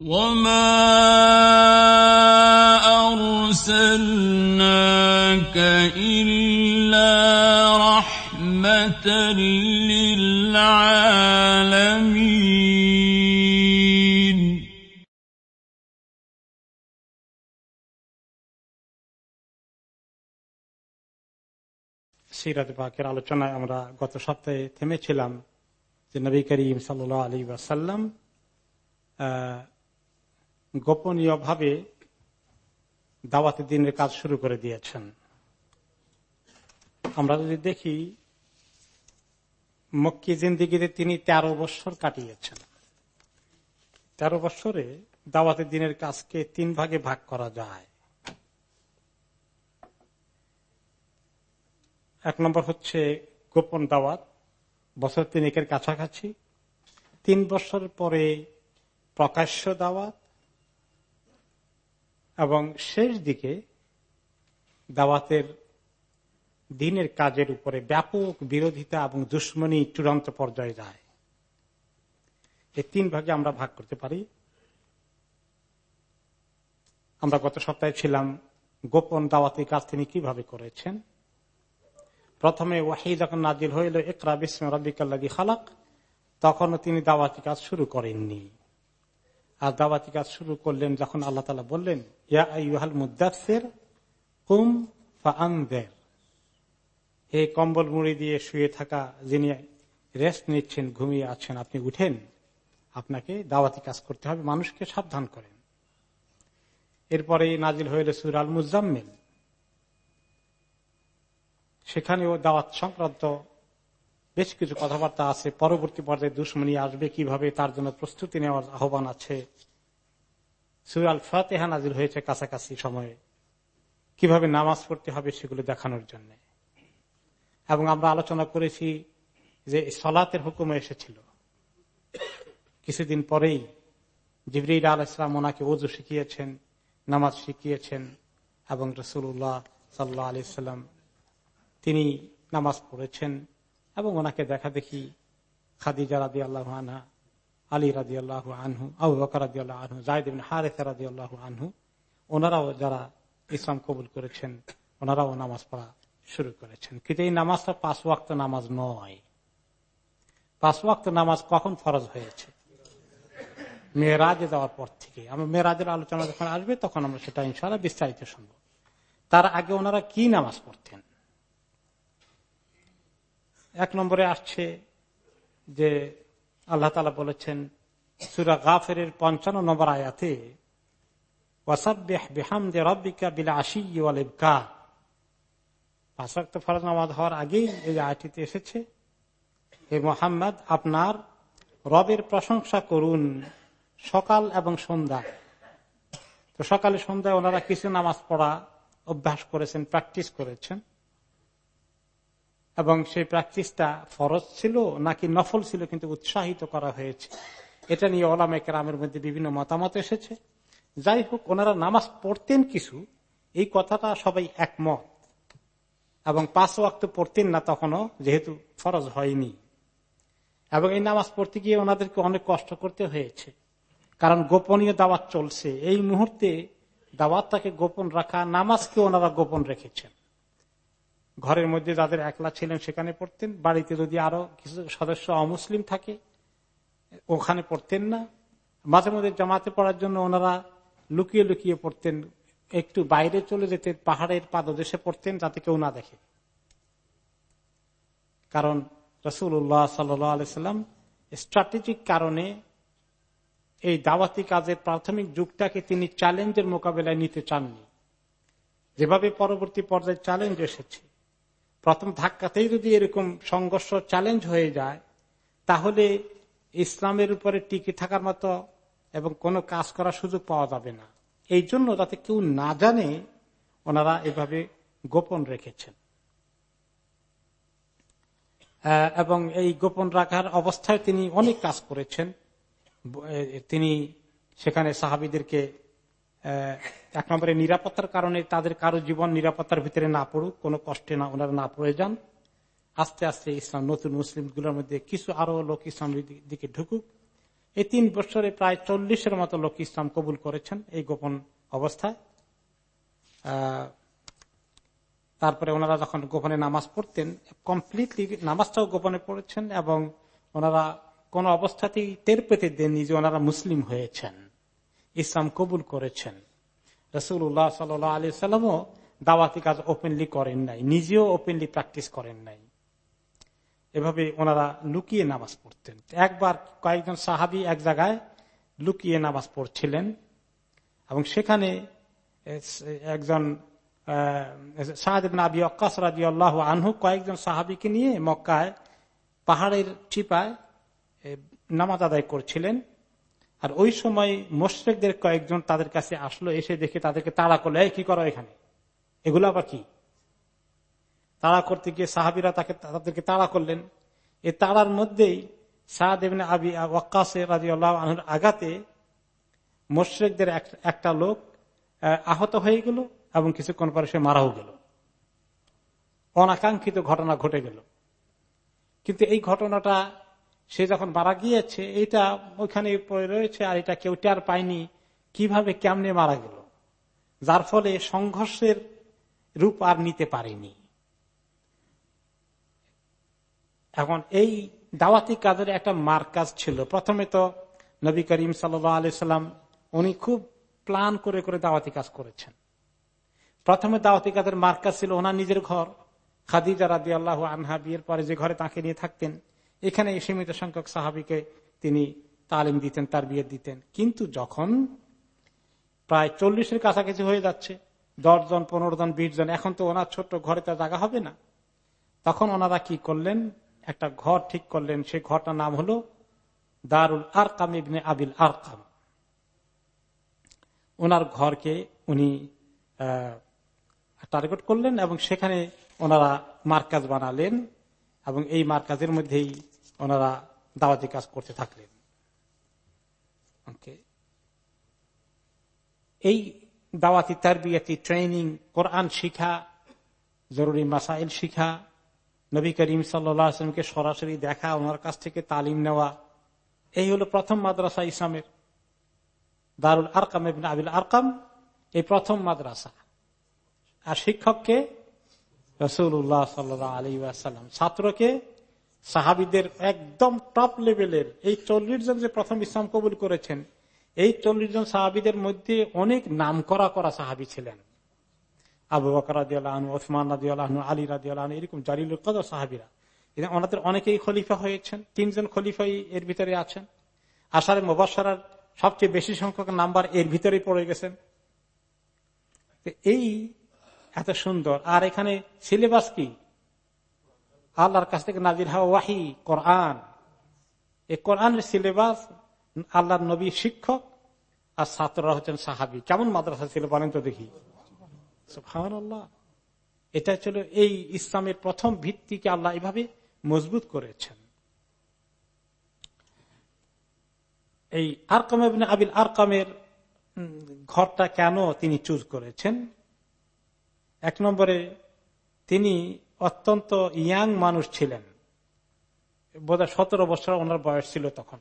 وما أرسلناك إلا رحمة للعالمين সিরাজ পাকের আলোচনায় আমরা গত সপ্তাহে থেমেছিলাম যে নবী করিম সাল আলী ওয়াসাল্লাম গোপনীয় ভাবে দাওয়াতের দিনের কাজ শুরু করে দিয়েছেন। আমরা যদি দেখি, মক্কি জিন্দিগিতে তিনি তেরো বছর কাটিয়েছেন। তেরো বছরে দাওয়াতের দিনের কাজকে তিন ভাগে ভাগ করা যায়। এক নম্বর হচ্ছে গোপন দাওয়াত, বছর তিনেকের কাছাকাছি। তিন বছর পরে প্রকাশ্য দাওয়াত এবং শেষ দিকে দাওয়াতের দিনের কাজের উপরে ব্যাপক বিরোধিতা এবং দুশ্মনী চূড়ান্ত পর্যায়ে যায়। এই তিন ভাগে আমরা ভাগ করতে পারি। আমরা গত সপ্তাহে ছিলাম গোপন দাওয়াতের কাজ তিনি কীভাবে করেছেন? প্রথমে ওয়াহি যখন নাজিল হইল একরা বিস্ম রবিকাল্লাদি খালাক, তখনও তিনি দাওয়াতি কাজ শুরু করেননি। আর দাওয়াতি কাজ শুরু করলেন যখন আল্লাহ তালা বললেন এই কম্বল মুড়ি দিয়ে শুয়ে থাকা যিনি রেস্ট নিচ্ছেন, ঘুমিয়ে আছেন, আপনি উঠেন, আপনাকে দাওয়াতি কাজ করতে হবে, মানুষকে সাবধান করেন। এরপরে নাজিল হইল সুরাল মুজাম্মিল সেখানেও দাওয়াত সংক্রান্ত বেশ কিছু কথাবার্তা আছে। পরবর্তী পর্যায়ে দুশ্মনী আসবে কীভাবে, তার জন্য প্রস্তুতি নেওয়ার আহ্বান আছে। সুরাল ফাতেহা নাজিল হয়েছে কাছাকাছি সময়ে। কীভাবে নামাজ পড়তে হবে সেগুলো দেখানোর জন্য। এবং আমরা আলোচনা করেছি যে সলাতের হুকুম এসেছিল। কিছুদিন পরেই জিবরিল আল ইসলাম ওনাকে ওজু শিখিয়েছেন, নামাজ শিখিয়েছেন এবং রসুল্লাহ সাল্লাহ আলি সাল্লাম তিনি নামাজ পড়েছেন। এবং ওনাকে দেখা দেখি খাদিজা রাদি আল্লাহ আনহা, আলী রাজি আল্লাহ আনহু, আবু বকর রাজি আল্লাহ আনহু জাহিদিন হারেসা রাজি আল্লাহ আনহু, ওনারাও যারা ইসলাম কবুল করেছেন, ওনারাও নামাজ পড়া শুরু করেছেন। কিন্তু এই নামাজটা পাঁচ ওয়াক্ত নামাজ নয়। পাঁচ ওয়াক্ত নামাজ কখন ফরজ হয়েছে? মেয়েরাজে যাওয়ার পর থেকে। আমরা মেয়েরাজের আলোচনা যখন আসবে, তখন আমরা সেটা ইনশাল্লাহ বিস্তারিত শুনব। তার আগে ওনারা কি নামাজ পড়তেন? এক নম্বরে আসছে যে আল্লাহ তালা বলেছেন, সুরা গাফের পঞ্চান্ন নম্বর আয়াতে ফরজ নামাজ হওয়ার আগেই এই আয়াটিতে এসেছে, হে মোহাম্মদ, আপনার রবের প্রশংসা করুন সকাল এবং সন্ধ্যা। তো সকালে সন্ধ্যায় ওনারা কিছু নামাজ পড়া অভ্যাস করেছেন, প্র্যাকটিস করেছেন। এবং সেই প্র্যাকটিসটা ফরজ ছিল নাকি নফল ছিল কিন্তু উৎসাহিত করা হয়েছে। এটা নিয়ে ওলামে কেরামের মধ্যে বিভিন্ন মতামত এসেছে। যাই হোক, ওনারা নামাজ পড়তেন কিছু, এই কথাটা সবাই একমত। এবং পাঁচ ওয়াক্ত পড়তেন না তখনও, যেহেতু ফরজ হয়নি। এবং এই নামাজ পড়তে গিয়ে ওনাদেরকে অনেক কষ্ট করতে হয়েছে। কারণ গোপনীয় দাওয়াত চলছে। এই মুহূর্তে দাওয়াতটাকে গোপন রাখা নামাজকে ওনারা গোপন রেখেছেন। ঘরের মধ্যে যাদের একলা ছিলেন সেখানে পড়তেন, বাড়িতে যদি আরও কিছু সদস্য অমুসলিম থাকে, ওখানে পড়তেন না। মাঝে মধ্যে জামাতে পড়ার জন্য ওনারা লুকিয়ে লুকিয়ে পড়তেন, একটু বাইরে চলে যেতে পাহাড়ের পাদদেশে পড়তেন যাতে কেউ না দেখে। কারণ রসুল্লাহ সাল্লাম স্ট্র্যাটেজিক কারণে এই দাওয়াতি কাজের প্রাথমিক যুগটাকে তিনি চ্যালেঞ্জের মোকাবেলায় নিতে চাননি। যেভাবে পরবর্তী পর্যায়ে চ্যালেঞ্জ এসেছে প্রথম ধাক্কাতেই যদি এরকম সংঘর্ষ চ্যালেঞ্জ হয়ে যায়, তাহলে ইসলামের উপরে টিকে থাকার মতো এবং কোনো কাজ করার সুযোগ পাওয়া যাবে না। এই জন্য যাতে কেউ না জানে, ওনারা এভাবে গোপন রেখেছেন। এবং এই গোপন রাখার অবস্থায় তিনি অনেক কাজ করেছেন। তিনি সেখানে সাহাবিদেরকে এক নম্বরে নিরাপত্তার কারণে তাদের কারও জীবন নিরাপত্তার ভিতরে না পড়ুক, কোনো কষ্টে না, ওনারা না পড়ে যান। আস্তে আস্তে ইসলাম, নতুন মুসলিমগুলোর মধ্যে কিছু আরও লোক ইসলামের দিকে ঢুকুক। এই তিন বছরে প্রায় চল্লিশের মতো লোক ইসলাম কবুল করেছেন এই গোপন অবস্থায়। তারপরে ওনারা যখন গোপনে নামাজ পড়তেন, কমপ্লিটলি নামাজটাও গোপনে পড়েছেন এবং ওনারা কোন অবস্থাতেই টের পেতে দেননি যে ওনারা মুসলিম হয়েছেন। ইসলাম কবুল করেছেন। রসুল্লাহ সাল আলি সাল্লামও দাওয়াতি কাজ ওপেনলি করেন নাই, নিজেও ওপেনলি প্র্যাকটিস করেন নাই। এভাবে ওনারা লুকিয়ে নামাজ পড়তেন। একবার কয়েকজন সাহাবি এক জায়গায় লুকিয়ে নামাজ পড়ছিলেন এবং সেখানে একজন আবি অক্কাস রাজি আল্লাহ আনহু কয়েকজন সাহাবিকে নিয়ে মক্কায় পাহাড়ের চিপায় নামাজ আদায় করছিলেন। আর ওই সময় মোশ্রেকদের কয়েকজন তাদের কাছে আসলো, এসে দেখে তাদেরকে তাড়া করল কি করো এখানে? এগুলো আবার কি? তাড়া করতে গিয়ে সাহাবিরা তাকে, তাদেরকে তাড়া করলেন। এ তাড়ার মধ্যেই সাহাদেবনে আবি ওয়াক্কাসে রাজি আল্লাহ আঘাতে মোশ্রেকদের একটা লোক আহত হয়ে গেল এবং কিছুক্ষণ পরে সে মারাও গেল। অনাকাঙ্ক্ষিত ঘটনা ঘটে গেল। কিন্তু এই ঘটনাটা সে যখন মারা গিয়েছে এটা ওইখানে রয়েছে আর এটা কেউ টের পায়নি, কীভাবে, কেমনে মারা গেল? যার ফলে সংঘর্ষের রূপ আর নিতে পারেনি। এখন এই দাওয়াতি কাজের একটা মার্কাজ ছিল। প্রথমে তো নবী করিম সাল্লাম উনি খুব প্লান করে করে দাওয়াতি কাজ করেছেন। প্রথমে দাওয়াতি কাজের মার্কাজ ছিল ওনার নিজের ঘর। খাদিজা রাদি আল্লাহ আনহা বিয়ের পরে যে ঘরে তাকে নিয়ে থাকতেন এখানে সীমিত সংখ্যক সাহাবিকে তিনি তালিম দিতেন তার বিয়ে দিতেন। কিন্তু যখন প্রায় চল্লিশের কাছাকাছি হয়ে যাচ্ছে, দশ জন, পনেরো জন, বিশ জন, এখন তো ওনার ছোট্ট ঘরে তো জায়গা হবে না। তখন ওনারা কি করলেন? একটা ঘর ঠিক করলেন। সেই ঘরটার নাম হলো দারুল আরকাম ইবনে আবিল আরকাম। ওনার ঘরকে উনি টার্গেট করলেন এবং সেখানে ওনারা মার্কাজ বানালেন। এবং এই মার্কাজের মধ্যেই ওনারা দাওয়াতি কাজ করতে থাকলেন। এই দাওয়াতি তারবিয়াতি ট্রেনিং, কোরআন শিখা, জরুরি মাসাইল শিখা, নবী করিম সাল্লামকে সরাসরি দেখা, ওনার কাছ থেকে তালিম নেওয়া, এই হলো প্রথম মাদ্রাসা ইসলামের। দারুল আরকাম আবিল আরকাম, এই প্রথম মাদ্রাসা। আর শিক্ষককে রসুল্লাহ সাল্লাহ আলী আসাল্লাম ছাত্রকে সাহাবিদের একদম টপ লেভেলের এই চল্লিশ জন যে প্রথম ইসলাম কবুল করেছেন, এই চল্লিশ জন সাহাবিদের মধ্যে অনেক নাম করা করা সাহাবি ছিলেন। আবু বকর আলী এরকম সাহাবিরা। ওনাদের অনেকেই খলিফা হয়েছেন, তিনজন খলিফাই এর ভিতরে আছেন। আসারে মোবাসার সবচেয়ে বেশি সংখ্যক নাম্বার এর ভিতরেই পড়ে গেছেন। এই এত সুন্দর। আর এখানে সিলেবাস কি? আল্লাহর কাছ থেকে নাজির হওয়া ওয়াহি, কোরআন। এই কোরআনের সিলেবাস আল্লাহর নবী শিক্ষক আর ছাত্ররা হচ্ছেন সাহাবি। কেমন মাদ্রাসা ছিল বলেন তো দেখি। এটা ছিল এই ইসলামের প্রথম ভিত্তিকে আল্লাহ এভাবে মজবুত করেছেন। এই আরকাম আবিল আরকামের ঘরটা কেন তিনি চুজ করেছেন? এক নম্বরে তিনি অত্যন্ত ইয়াং মানুষ ছিলেন। বোধ সতেরো বছর ওনার বয়স ছিল তখন।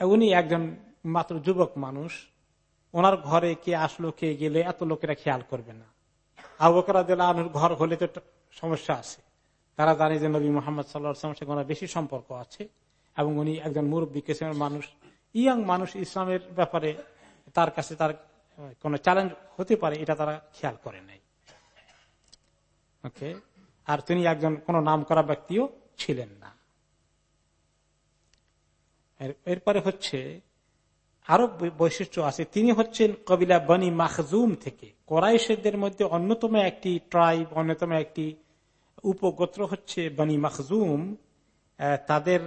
উনি একজন মাত্র যুবক মানুষ। ওনার ঘরে কে আসলো, কে গেলে, এত লোকেরা খেয়াল করবে না। আবকরা আনুর ঘর হলে তো সমস্যা আছে। তারা জানে যে নবী মোহাম্মদ সাল্লাহ সঙ্গে বেশি সম্পর্ক আছে এবং উনি একজন মুরব্বী কিসেমের মানুষ, ইয়াং মানুষ ইসলামের ব্যাপারে তার কাছে তার কোন চ্যালেঞ্জ হতে পারে, এটা তারা খেয়াল করে নাই ওকে আর তিনি একজন, কোন নাম করা ব্যক্তিও ছিলেন না। এরপরে হচ্ছে আরও বৈশিষ্ট্য আছে। তিনি হচ্ছেন কবিলা বনি মাহজুম থেকে। কোরাইশেদের মধ্যে অন্যতম একটি ট্রাইব অন্যতম একটি উপগোত্র হচ্ছে বনি মাহজুম তাদের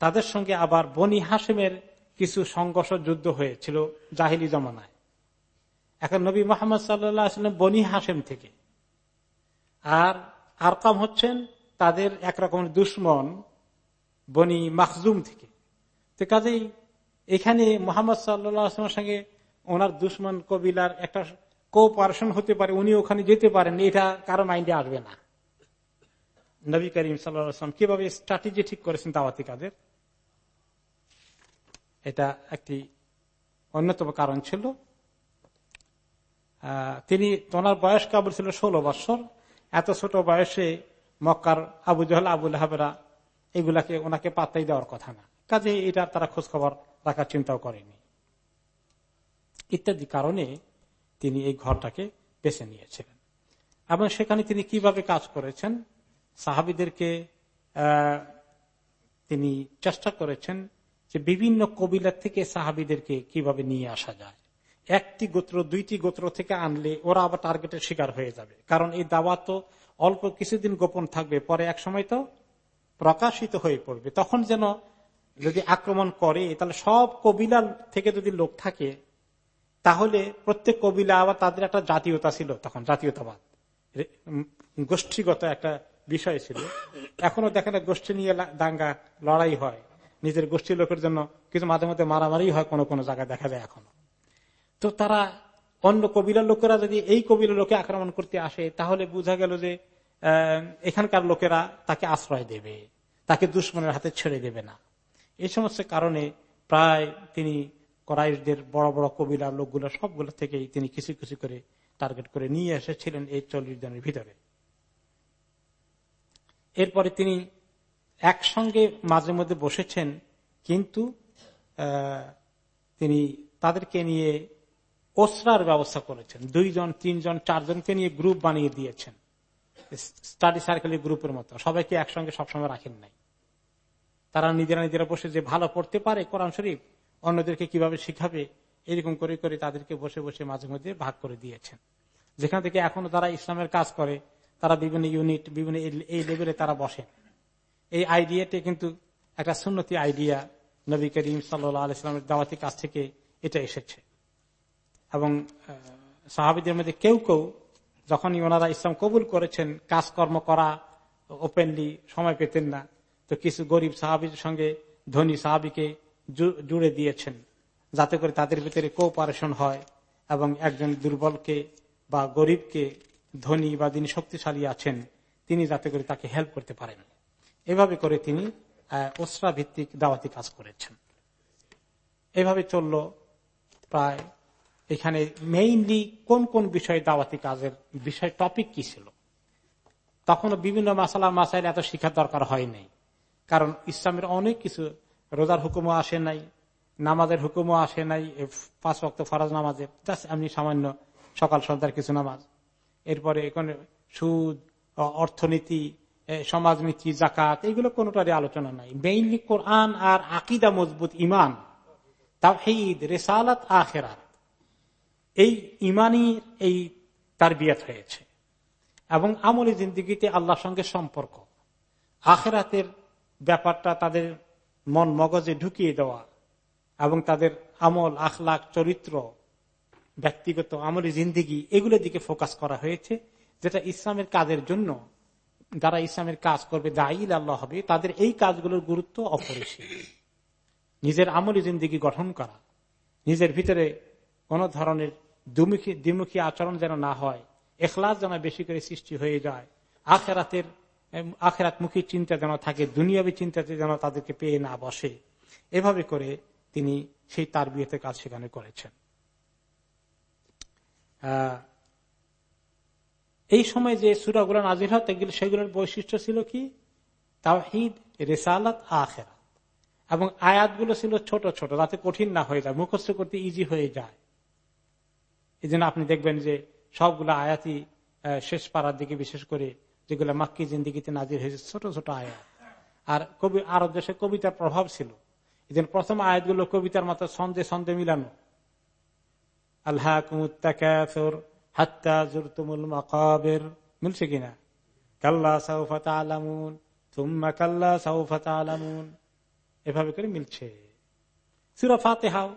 তাদের সঙ্গে আবার বনি হাসেমের কিছু সংঘর্ষ যুদ্ধ হয়েছিল জাহিলি জমানায়। এখন নবী মোহাম্মদ সাল্লাম বনি হাসেম থেকে। আর আরকাম হচ্ছেন তাদের একরকম দুশ্মন বনি মাহজুম থেকে। তো কাজেই এখানে মোহাম্মদ সাল্লামের সঙ্গে ওনার দুশ্মন কবিলার একটা কোপারেশন হতে পারে, উনি ওখানে যেতে পারেন এটা কারও মাইন্ডে আসবে না। নবী করিম সাল্লাম কীভাবে স্ট্র্যাটেজি ঠিক করেছেন দাওয়াতি কাজের? এটা একটি অন্যতম কারণ ছিল। তিনি তোনার বয়স কেবল ছিল ষোলো বৎসর। এত ছোট বয়সে মক্কার আবু জহল আবুল হাবেরা এগুলাকে ওনাকে পাত্তাই দেওয়ার কথা না। কাজে এটা তারা খোঁজ খবর রাখার চিন্তাও করেনি। ইত্যাদি কারণে তিনি এই ঘরটাকে বেছে নিয়েছিলেন। এবং সেখানে তিনি কীভাবে কাজ করেছেন, সাহাবিদেরকে তিনি চেষ্টা করেছেন যে বিভিন্ন কবিলার থেকে সাহাবিদেরকে কীভাবে নিয়ে আসা যায়। একটি গোত্র, দুইটি গোত্র থেকে আনলে ওরা আবার টার্গেটের শিকার হয়ে যাবে। কারণ এই দাওয়া তো অল্প কিছুদিন গোপন থাকবে, পরে এক সময় তো প্রকাশিত হয়ে পড়বে। তখন যেন যদি আক্রমণ করে, তাহলে সব কবিলার থেকে যদি লোক থাকে, তাহলে প্রত্যেক কবিলা আবার তাদের একটা জাতীয়তা ছিল তখন, জাতীয়তাবাদ। গোষ্ঠীগত একটা বিষয় ছিল। এখনও দেখেন গোষ্ঠী নিয়ে দাঙ্গা, লড়াই হয়। নিজের গোষ্ঠীর লোকের জন্য কিছু মাঝে মাঝে মারামারি হয় কোনো কোনো জায়গায় দেখা যায় এখনও। তো তারা অন্য কবিরার লোকেরা যদি এই কবিরার লোকে আক্রমণ করতে আসে, তাহলে বোঝা গেল যে এখানকার লোকেরা তাকে আশ্রয় দেবে, তাকে দুশ্মনের হাতে ছেড়ে দেবে না। এই সমস্ত কারণে প্রায় তিনি করাইশদের বড় বড় কবিলার লোকগুলো সবগুলো থেকেই তিনি কিছু কিছু করে টার্গেট করে নিয়ে এসেছিলেন এই চল্লিশ জনের ভিতরে। এরপরে তিনি একসঙ্গে মাঝে মধ্যে বসেছেন, কিন্তু তিনি তাদেরকে নিয়ে ওসরার ব্যবস্থা করেছেন। দুইজন, তিনজন, চারজনকে নিয়ে গ্রুপ বানিয়ে দিয়েছেন। স্টাডি সার্কেলের গ্রুপের মতো। সবাইকে একসঙ্গে সবসময় রাখেন নাই। তারা নিজেরা নিজেরা বসে যে ভালো পড়তে পারে কোরআন শরীফ, অন্যদেরকে কীভাবে শিখাবে, এরকম করে করে তাদেরকে বসে বসে মাঝে মধ্যে ভাগ করে দিয়েছেন। যেখান থেকে এখনও তারা ইসলামের কাজ করে, তারা বিভিন্ন ইউনিট বিভিন্ন এই লেভেলে তারা বসে এই আইডিয়াটি কিন্তু একটা সুন্নতি আইডিয়া নবী করিম সাল্লামের দাওয়াতি কাছ থেকে এটা এসেছে। এবং সাহাবিদের মধ্যে কেউ কেউ যখনই ওনারা ইসলাম কবুল করেছেন, কাজকর্ম করা ওপেনলি সময় পেতেন না, তো কিছু গরিব সাহাবির সঙ্গে ধনী সাহাবিকে জুড়ে দিয়েছেন, যাতে করে তাদের ভিতরে কোপারেশন হয় এবং একজন দুর্বলকে বা গরিবকে ধনী বা যিনি শক্তিশালী আছেন, তিনি যাতে করে তাকে হেল্প করতে পারেন। এভাবে করে তিনি ওসরা ভিত্তিক দাওয়াতি কাজ করেছেন। এভাবে চলল প্রায় এখানে মেইনলি কোন কোন বিষয়ে দাওয়াতি কাজের বিষয় টপিক কি ছিল? তখন বিভিন্ন মাসালা মাসাইল এত শিখার দরকার হয় নাই। কারণ ইসলামের অনেক কিছু, রোজার হুকুমও আসে নাই, নামাজের হুকুমও আসে নাই পাঁচ রক্ত ফরাজ নামাজের জাস্ট এমনি সামান্য সকাল সন্ধ্যার কিছু নামাজ। এরপরে এখানে সুদ অর্থনীতি সমাজনীতি জাকাত এগুলো কোনোটারই আলোচনা নাই। মেইনলি কোরআন আর আকিদা মজবুত ইমান তাহিদ রেসালাত, আখেরাত। এই ইমানই এই তার বিয়াত হয়েছে। এবং আমলি জিন্দিগিতে আল্লাহর সঙ্গে সম্পর্ক। আখেরাতের ব্যাপারটা তাদের মন মগজে ঢুকিয়ে দেওয়া এবং তাদের আমল, আখলাখ, চরিত্র, ব্যক্তিগত আমলি জিন্দিগি, এগুলোর দিকে ফোকাস করা হয়েছে, যেটা ইসলামের কাজের জন্য যারা ইসলামের কাজ করবে দায়ীল আল্লাহ হবে, তাদের এই কাজগুলোর গুরুত্ব অপরিসীম। নিজের আমলি জিন্দিগি গঠন করা, নিজের ভিতরে কোন ধরনের দুমুখী, দ্বিমুখী আচরণ যেন না হয়, এখলাস যেন বেশি করে সৃষ্টি হয়ে যায়, আখেরাতের আখেরাত মুখী চিন্তা যেন থাকে, দুনিয়াবী চিন্তাতে যেন তাদেরকে পেয়ে না বসে, এভাবে করে তিনি সেই তার বিয়েতে কাজ সেখানে করেছেন। এই সময় যে সুরাগুলো নাজির হয় সেগুলোর বৈশিষ্ট্য ছিল কি? তাহিদ রেসালাত আখেরা এবং আয়াতগুলো ছিল ছোট ছোট, যাতে কঠিন না হয়ে যায়, মুখস্থ করতে ইজি হয়ে যায়। এই আপনি দেখবেন যে সবগুলো আয়াতই শেষ পাড়ার দিকে বিশেষ করে যেগুলো মাক্কি জিন্দিগিতে নাজির হয়েছে, ছোট ছোট আয়াত। আর কবি আরব দেশে কবিতার প্রভাব ছিল। এই প্রথম আয়াতগুলো কবিতার মতো সন্দে সন্দে মিলানো। আল্লাহ হাত্তা জুরতুমুল মকাবের। মিলছে কিনা? কাল্লা সাউফাত আলামুন তুম্মা কাল্লা সাউফাত আলামুন এভাবে করে মিলছে। সুরা ফাতে হাও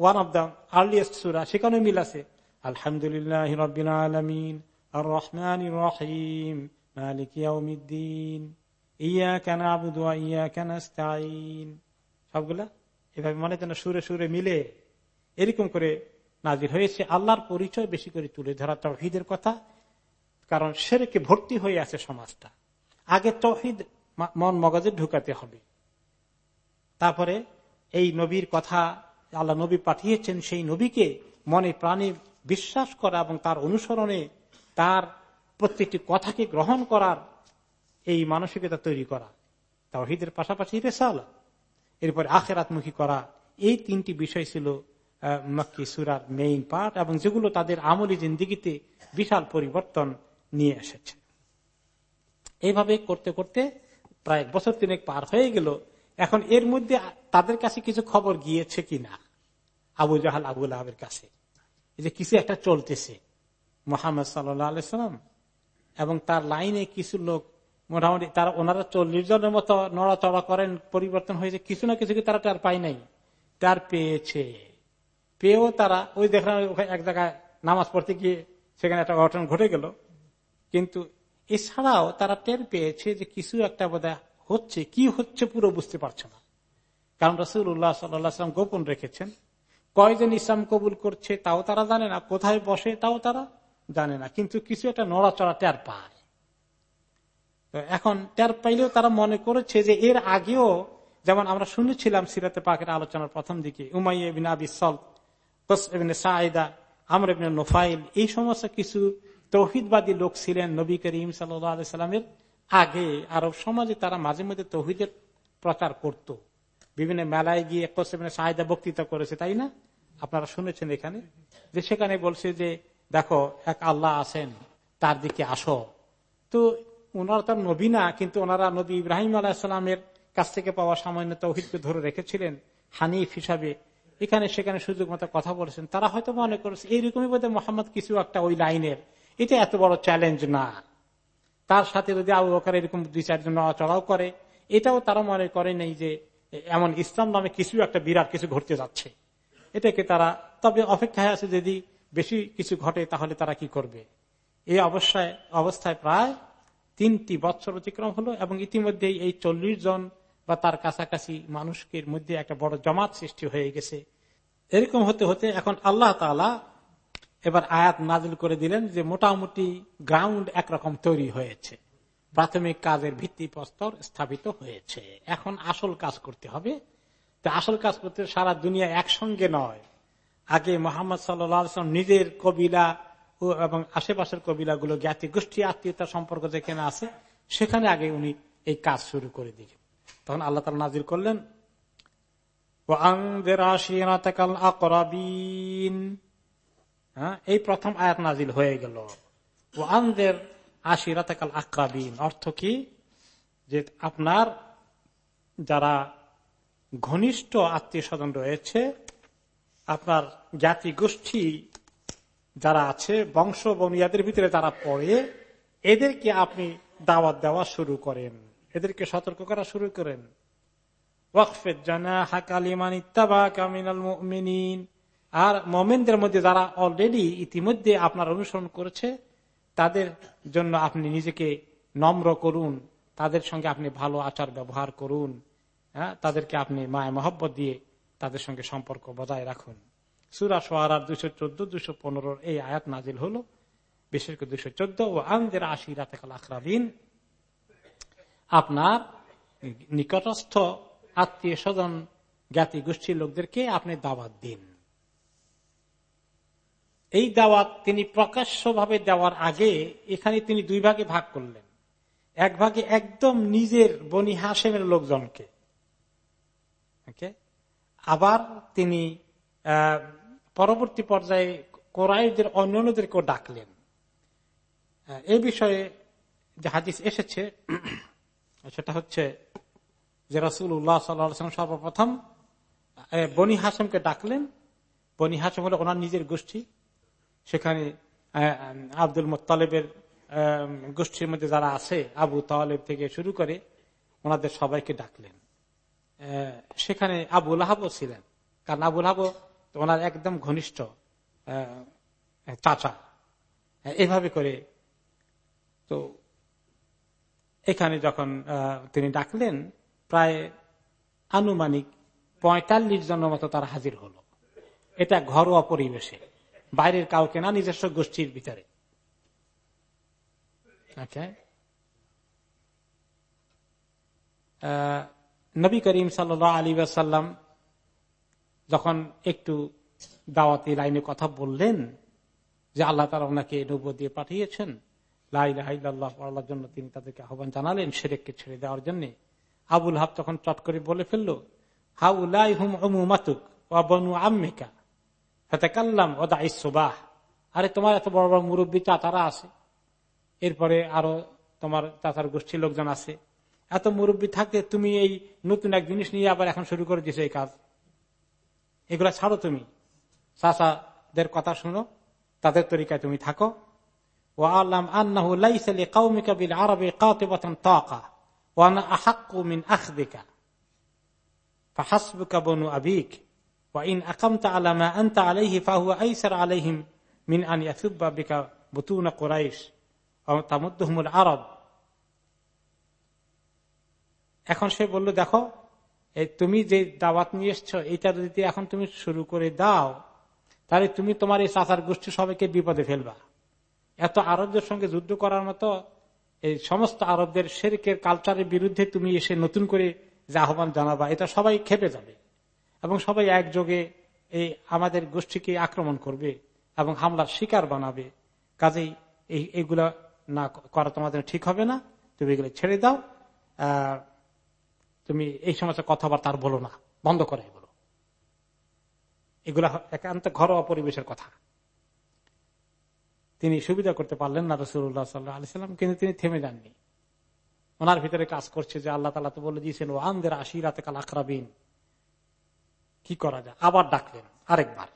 ওয়ান অব দ্য আর্লিয়েস্ট সুরা, সেখানে মিল আছে। আলহামদুলিল্লাহ রবিন আলমিন আর রহমান রহিম, মালিক ইয়াউমিদ্দিন ইয়া কেন আবুদু ইয়া কেন সবগুলা এভাবে মনে যেন সুরে সুরে মিলে। এরকম করে নাজির হয়েছে, আল্লাহর পরিচয় বেশি করে তুলে ধরা তহিদের কথা, কারণ সেরেকে ভর্তি হয়ে আছে সমাজটা। আগে তহিদ মন মগজে ঢুকাতে হবে। তারপরে এই নবীর কথা আল্লাহ নবী পাঠিয়েছেন, সেই নবীকে মনে প্রাণে বিশ্বাস করা এবং তার অনুসরণে তার প্রত্যেকটি কথাকে গ্রহণ করার এই মানসিকতা তৈরি করা। তাহিদের পাশাপাশি রেসাল এরপরে আখেরাতমুখী করা, এই তিনটি বিষয় ছিল মক্কি সুরার মেইন পার্ট এবং যেগুলো তাদের আমলি জিন্দিগিতে বিশাল পরিবর্তন নিয়ে এসেছে। এইভাবে করতে করতে প্রায় বছর তিনেক পার হয়ে গেল। এখন এর মধ্যে তাদের কাছে কিছু খবর গিয়েছে কিনা? আবু জাহাল আবুল আহের কাছে। যে কিছু একটা চলতেছে মোহাম্মদ সাল্লাম এবং তার লাইনে কিছু লোক মোটামুটি তারা ওনারা চল্লিশ জনের মতো নড়াচড়া করেন, পরিবর্তন হয়েছে। কিছু না কিছু তারা তার পায় নাই? তার পেয়েছে। পেয়েও তারা, ওই দেখলাম এক জায়গায় নামাজ পড়তে গিয়ে সেখানে একটা ঘটনা ঘটে গেল। কিন্তু এছাড়াও তারা টের পেয়েছে যে কিছু একটা বোধ হচ্ছে। কি হচ্ছে পুরো বুঝতে পারছে না। কারণ রসুল্লাহ সাল্লাম গোপন রেখেছেন। কয়জন ইসলাম কবুল করছে তাও তারা জানে না। কোথায় বসে তাও তারা জানে না। কিন্তু কিছু একটা নড়াচড়া টের পায়। এখন টের পাইলেও তারা মনে করেছে যে এর আগেও, যেমন আমরা শুনেছিলাম সিরাতে পাকের আলোচনার প্রথম দিকে উমাইবিন আবিসল সাইদা আমর নোফাইল, এই সমস্ত কিছু তৌহিদবাদী লোক ছিলেন নবী করিম সাল্লামের আগে। আরব সমাজে তারা মাঝে মধ্যে তৌহিদের প্রচার করত। বিভিন্ন মেলায় গিয়ে সাহিদা বক্তৃতা করেছে, তাই না? আপনারা শুনেছেন এখানে। যে সেখানে বলছে যে, দেখো, এক আল্লাহ আছেন, তার দিকে আসো। তো ওনারা তার নবী না, কিন্তু ওনারা নবী ইব্রাহিম আলাহিসামের কাছ থেকে পাওয়া সামান্য তৌহিদকে ধরে রেখেছিলেন হানিফ হিসাবে। এখানে সেখানে সুযোগ মতো কথা বলেছেন। তারা হয়তো মনে করেছে, এইরকমই বোধ মোহাম্মদ কিছু একটা ওই লাইনের। এটা এত বড় চ্যালেঞ্জ না। তার সাথে যদি আবু বকার এরকম দুই চারজন চড়াও করে, এটাও তারা মনে করে নেই যে এমন ইসলাম নামে কিছু একটা বিরাট কিছু ঘটতে যাচ্ছে। এটাকে তারা, তবে অপেক্ষায় আছে যদি বেশি কিছু ঘটে তাহলে তারা কি করবে? এই অবস্থায় অবস্থায় প্রায় তিনটি বছর অতিক্রম হলো এবং ইতিমধ্যে এই চল্লিশ জন বা তার কাছাকাছি মানুষের মধ্যে একটা বড় জমাত সৃষ্টি হয়ে গেছে। এরকম হতে হতে এখন আল্লাহ তালা এবার আয়াত নাজিল করে দিলেন যে মোটামুটি গ্রাউন্ড একরকম তৈরি হয়েছে। প্রাথমিক কাজের ভিত্তি প্রস্তর স্থাপিত হয়েছে। এখন আসল কাজ করতে হবে। আসল কাজ করতে সারা দুনিয়া একসঙ্গে নয়। আগে মোহাম্মদ সাল্লাম নিজের কবিলা এবং আশেপাশের কবিলাগুলো জ্ঞাতি গোষ্ঠী, আত্মীয়তা সম্পর্ক যেখানে আছে, সেখানে আগে উনি এই কাজ শুরু করে দিলেন। তখন আল্লাহ তালা নাজির করলেন হ্যাঁ, এই প্রথম আয়াত নাজিল হয়ে গেল। ও আন্দের আশিরাতাকাল আক্রাবিন। অর্থ কি? যে আপনার যারা ঘনিষ্ঠ আত্মীয় স্বজন রয়েছে আপনার জাতি গোষ্ঠী যারা আছে বংশ বনিয়াদের ভিতরে যারা পড়ে এদেরকে আপনি দাওয়াত দেওয়া শুরু করেন। এদেরকে সতর্ক করা শুরু করেন। আর মোমেনদের মধ্যে যারা অলরেডি ইতিমধ্যে আপনার অনুসরণ করেছে, তাদের জন্য আপনি নিজেকে নম্র করুন। তাদের সঙ্গে আপনি ভালো আচার ব্যবহার করুন। হ্যাঁ তাদেরকে আপনি মায় মহব্বত দিয়ে তাদের সঙ্গে সম্পর্ক বজায় রাখুন। সুরা সোয়ার দুশো চোদ্দ দুশো পনেরোর এই আয়াত নাজিল হল। বিশেষ করে দুশো চোদ্দ ও আন্দের আশি রাতে কাল আখরাবিন। আপনার নিকটস্থ আত্মীয় স্বজন জ্ঞাতি গোষ্ঠীর লোকদেরকে আপনি দাওয়াত দিন। এই দাওয়াত তিনি প্রকাশ্যভাবে দেওয়ার আগে এখানে তিনি দুই ভাগে ভাগ করলেন। এক ভাগে একদম নিজের বনি হাসেমের লোকজনকে। আবার তিনি পরবর্তী পর্যায়ে কোরআদের অন্যান্যদেরকেও ডাকলেন। এই বিষয়ে যে হাদিস এসেছে সেটা হচ্ছে যে রসুল উল্লাহ সাল্লাম সর্বপ্রথম বনি হাসমকে ডাকলেন। বনি হাসম হল ওনার নিজের গোষ্ঠী। সেখানে আব্দুল মোত্তালেবের গোষ্ঠীর মধ্যে যারা আছে, আবু তালেব থেকে শুরু করে ওনাদের সবাইকে ডাকলেন। সেখানে আবুল আহাবও ছিলেন। কারণ আবুল আহাব ওনার একদম ঘনিষ্ঠ চাচা। এভাবে করে তো এখানে যখন তিনি ডাকলেন, প্রায় আনুমানিক পঁয়তাল্লিশ জনের মতো তার হাজির হলো। এটা ঘরোয়া পরিবেশে। বাইরের কাউকে না, নিজস্ব গোষ্ঠীর ভিতরে। ওকে নবী করিম সাল আলী সাল্লাম যখন একটু দাওয়াতি লাইনে কথা বললেন যে আল্লাহ তারা ওনাকে নব্য দিয়ে পাঠিয়েছেন লাইল্লাহ জন্য তিনি তাদেরকে আহ্বান জানালেন সেরেককে ছেড়ে দেওয়ার জন্য। আবুল হাব তখন চট করে বলে ফেলল হাউ লাই হুম অমু মাতুক বনু আম্মিকা হাতে কাল্লাম ও দাইসবাহ আরে তোমার এত বড় বড় মুরব্বী চাচারা আছে। এরপরে আরও তোমার চাচার গোষ্ঠীর লোকজন আছে। এত মুরব্বী থাকতে তুমি এই নতুন এক জিনিস নিয়ে আবার এখন শুরু করে দিছো এই কাজ। এগুলা ছাড়ো তুমি। চাচাদের কথা শুনো, তাদের তরিকায় তুমি থাকো। ও আল্লাম আন ইয়াসুব্বা বিকা বুতুনা আরব এখন সে বলল, দেখো তুমি যে দাওয়াত নিয়ে এসছো এটা যদি এখন তুমি শুরু করে দাও, তাহলে তুমি তোমার এই চাচার গোষ্ঠী সবাইকে বিপদে ফেলবা। এত আরবদের সঙ্গে যুদ্ধ করার মতো এই সমস্ত আরবদের শেরিকের কালচারের বিরুদ্ধে তুমি এসে নতুন করে যে আহ্বান জানাবা, এটা সবাই খেপে যাবে এবং সবাই একযোগে এই আমাদের গোষ্ঠীকে আক্রমণ করবে এবং হামলার শিকার বানাবে। কাজেই এই, এগুলা না করা তোমাদের ঠিক হবে না। তুমি এগুলো ছেড়ে দাও। তুমি এই সমস্ত কথাবার্তা আর বলো না। বন্ধ করে বলো। এগুলা একান্ত ঘরোয়া পরিবেশের কথা। তিনি সুবিধা করতে পারলেন না রসুল্লাহ সাল্লাহ আলি সাল্লাম, কিন্তু তিনি থেমে যাননি। ওনার ভিতরে কাজ করছে যে আল্লাহ তালা তো বলে দিয়েছেন ও আন্দের আশিরাতে কাল আখরাবিন কি করা যায়? আবার ডাকলেন আরেকবার।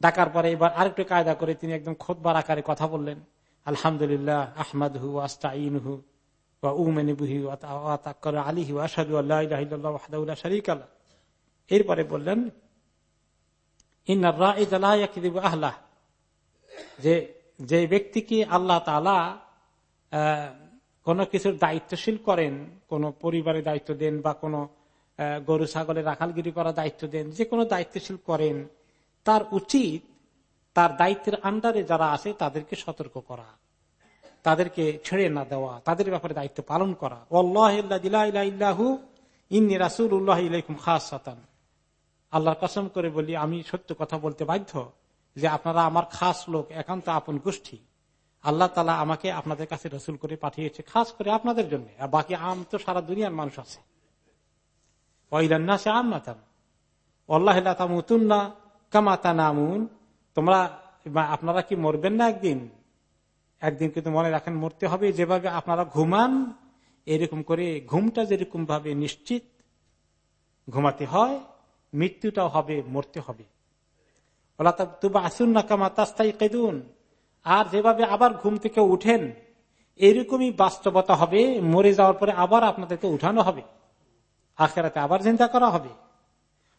ডাকার পরে এবার আরেকটু কায়দা করে তিনি একদম খোদবার আকারে কথা বললেন, আলহামদুলিল্লাহ আহমদ হু আস্তাইন হু এরপরে বললেন আহ্লাহ। যে যে ব্যক্তিকে আল্লাহ তালা কোন কিছুর দায়িত্বশীল করেন, কোন পরিবারের দায়িত্ব দেন বা কোন গরু, ছাগলের রাখালগিরি করার দায়িত্ব দেন, যে কোনো দায়িত্বশীল করেন, তার উচিত তার দায়িত্বের আন্ডারে যারা আছে তাদেরকে সতর্ক করা, তাদেরকে ছেড়ে না দেওয়া, তাদের ব্যাপারে দায়িত্ব পালন করা। ইন্নি রাসুল খাস আল্লাহর কসম করে বলি, আমি সত্য কথা বলতে বাধ্য। যে আপনারা আমার খাস লোক, একান্ত আপন গোষ্ঠী। আল্লাহ তালা আমাকে আপনাদের কাছে রসুল করে পাঠিয়েছে খাস করে আপনাদের জন্য। আর বাকি আম তো সারা দুনিয়ার মানুষ আছে। তোমরা আপনারা কি মরবেন না একদিন? একদিন কিন্তু মনে রাখেন মরতে হবে। যেভাবে আপনারা ঘুমান, এরকম করে ঘুমটা যেরকম ভাবে নিশ্চিত, ঘুমাতে হয়, মৃত্যুটাও হবে, মরতে হবে আসুন না কামা তাস্তাই কেদুন আর যেভাবে আবার ঘুম থেকে উঠেন, এরকমই বাস্তবতা হবে, মরে যাওয়ার পরে আবার আপনাদেরকে উঠানো হবে। আখেরাতে আবার চিন্তা করা হবে।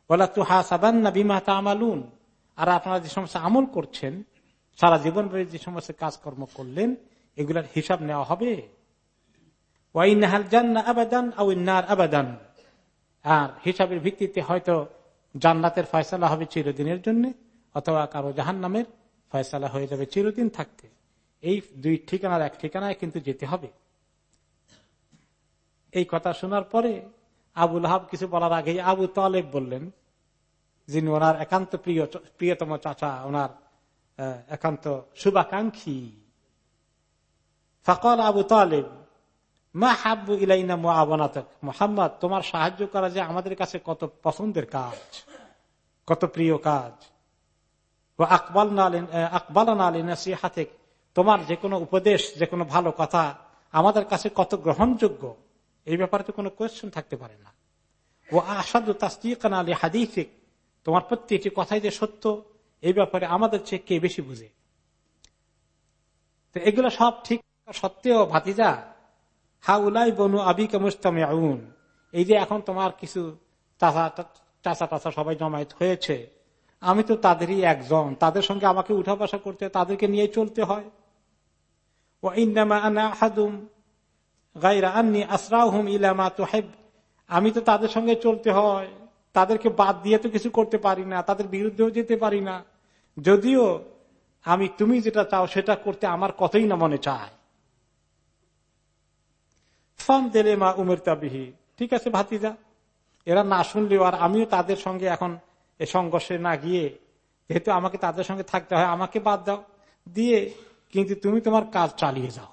বলা তু হা সাবান না বিমা তামালুন। আর আপনারা যে সমস্ত আমল করছেন, সারা জীবন ভরে যে সমস্ত কাজকর্ম করলেন, এগুলার হিসাব নেওয়া হবে। আবাদান। আর হিসাবের ভিত্তিতে হয়তো জান্নাতের ফয়সালা হবে চিরদিনের জন্য। অথবা কারও জাহান নামের ফয়সালা হয়ে যাবে চিরদিন থাকতে। এই দুই ঠিকানার এক ঠিকানায় কিন্তু যেতে হবে। এই কথা শোনার পরে আবুল হাব কিছু বলার আগে আবু তালেব বললেন, যিনি ওনার একান্ত প্রিয় প্রিয়তম চাচা, ওনার একান্ত শুভাকাঙ্ক্ষী। ফকল আবু তালেব, মা হাব্বু ইলাইনা মোয়াবনাতক মোহাম্মদ, তোমার সাহায্য করা যে আমাদের কাছে কত পছন্দের কাজ, কত প্রিয় কাজ। আকবাল আকবাল হাতে তোমার যে কোনো উপদেশ যে কোনো ভালো কথা আমাদের কাছে কত গ্রহণযোগ্য, এই ব্যাপারে তো কোনো কোয়েশ্চেন থাকতে পারে না। ও আসাদু তাস্তিকান আলী হাদিফিক তোমার প্রত্যেকটি কথাই যে সত্য, এই ব্যাপারে আমাদের চেয়ে কে বেশি বুঝে? তো এগুলো সব ঠিক সত্ত্বেও, ভাতিজা হা উলাই বনু আবিকা মুস্তামে এই যে এখন তোমার কিছু চাষা চাষা টাচা সবাই জমায়েত হয়েছে আমি তো তাদেরই একজন। তাদের সঙ্গে আমাকে উঠা বসা করতে তাদেরকে নিয়ে চলতে হয়। ও আমি তো তাদের সঙ্গে চলতে হয়। তাদেরকে বাদ দিয়ে তো কিছু করতে পারি না, তাদের বিরুদ্ধেও যেতে পারি না। যদিও আমি তুমি যেটা চাও সেটা করতে আমার কতই না মনে চায়। ফাম দেলে মা উমের তাবিহি ঠিক আছে ভাতিজা? এরা না শুনলেও আর আমিও তাদের সঙ্গে এখন এ সংঘর্ষে না গিয়ে, যেহেতু আমাকে তাদের সঙ্গে থাকতে হয়, আমাকে বাদ দাও, দিয়ে কিন্তু তুমি তোমার কাজ চালিয়ে যাও।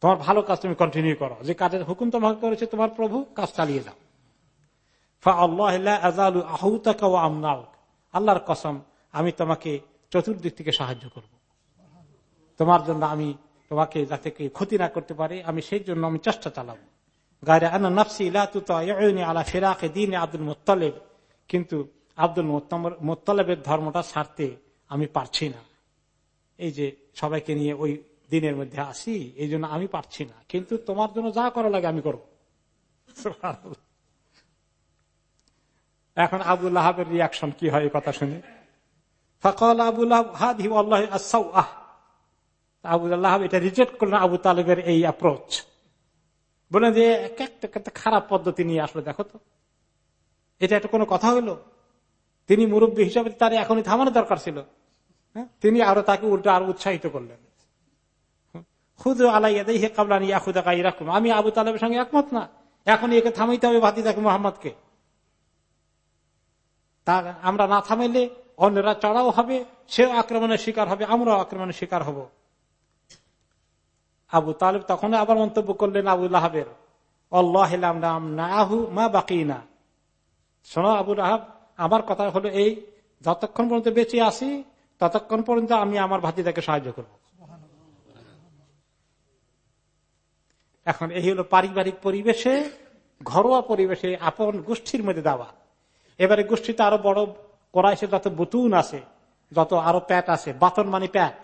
তোমার ভালো কাজ তুমি কন্টিনিউ করো। যে কাজের হুকুম তোমাকে করেছে তোমার প্রভু, কাজ চালিয়ে যাও। আল্লাহর কসম, আমি তোমাকে চতুর্দিক থেকে সাহায্য করব। তোমার জন্য আমি তোমাকে যাতে ক্ষতি না করতে পারে, আমি সেই জন্য আমি চেষ্টা চালাবো। কিন্তু আব্দুল মোত্তালেবের ধর্মটা ছাড়তে আমি পারছি না। এই যে সবাইকে নিয়ে ওই দিনের মধ্যে আসি, এই জন্য আমি পারছি না। কিন্তু তোমার জন্য যা করা লাগে আমি করব। এখন আবুল আহাবের রিয়াকশন কি হয় কথা শুনে? ফকল আবুল হাদি আল্লাহ আবুল্লাহ এটা রিজেক্ট করলেন আবু তালেবের এই অ্যাপ্রোচ বলেন যে একটা একটা খারাপ পদ্ধতি নিয়ে আসলো, দেখো তো। এটা একটা কোনো কথা হইল? তিনি মুরব্বী হিসাবে তার এখনই থামানো দরকার ছিল। হ্যাঁ? তিনি আরও তাকে উল্টো আরও উৎসাহিত করলেন। খুদ আলাইয়াদ হে কাবলানি কাই রাখুন আমি আবু তালেবের সঙ্গে একমত না। এখন একে থামাইতে হবে ভাতি দেখো মোহাম্মদকে। তা আমরা না থামাইলে অন্যরা চড়াও হবে, সেও আক্রমণের শিকার হবে, আমরাও আক্রমণের শিকার হব। আবু তালেব তখন আবার মন্তব্য করলেন আবু লাহাবের, আল্লাহু মা বাকি না শোনো আবু রাহাব আমার কথা হলো এই, যতক্ষণ পর্যন্ত বেঁচে আসি ততক্ষণ পর্যন্ত আমি আমার ভাতিদাকে সাহায্য করব। এখন এই হলো পারিবারিক পরিবেশে, ঘরোয়া পরিবেশে আপন গোষ্ঠীর মধ্যে দেওয়া। এবারে গোষ্ঠীতে আরও বড় করাইছে যত বুতুন আছে, যত আরও প্যাট আছে বাতন মানে প্যাট,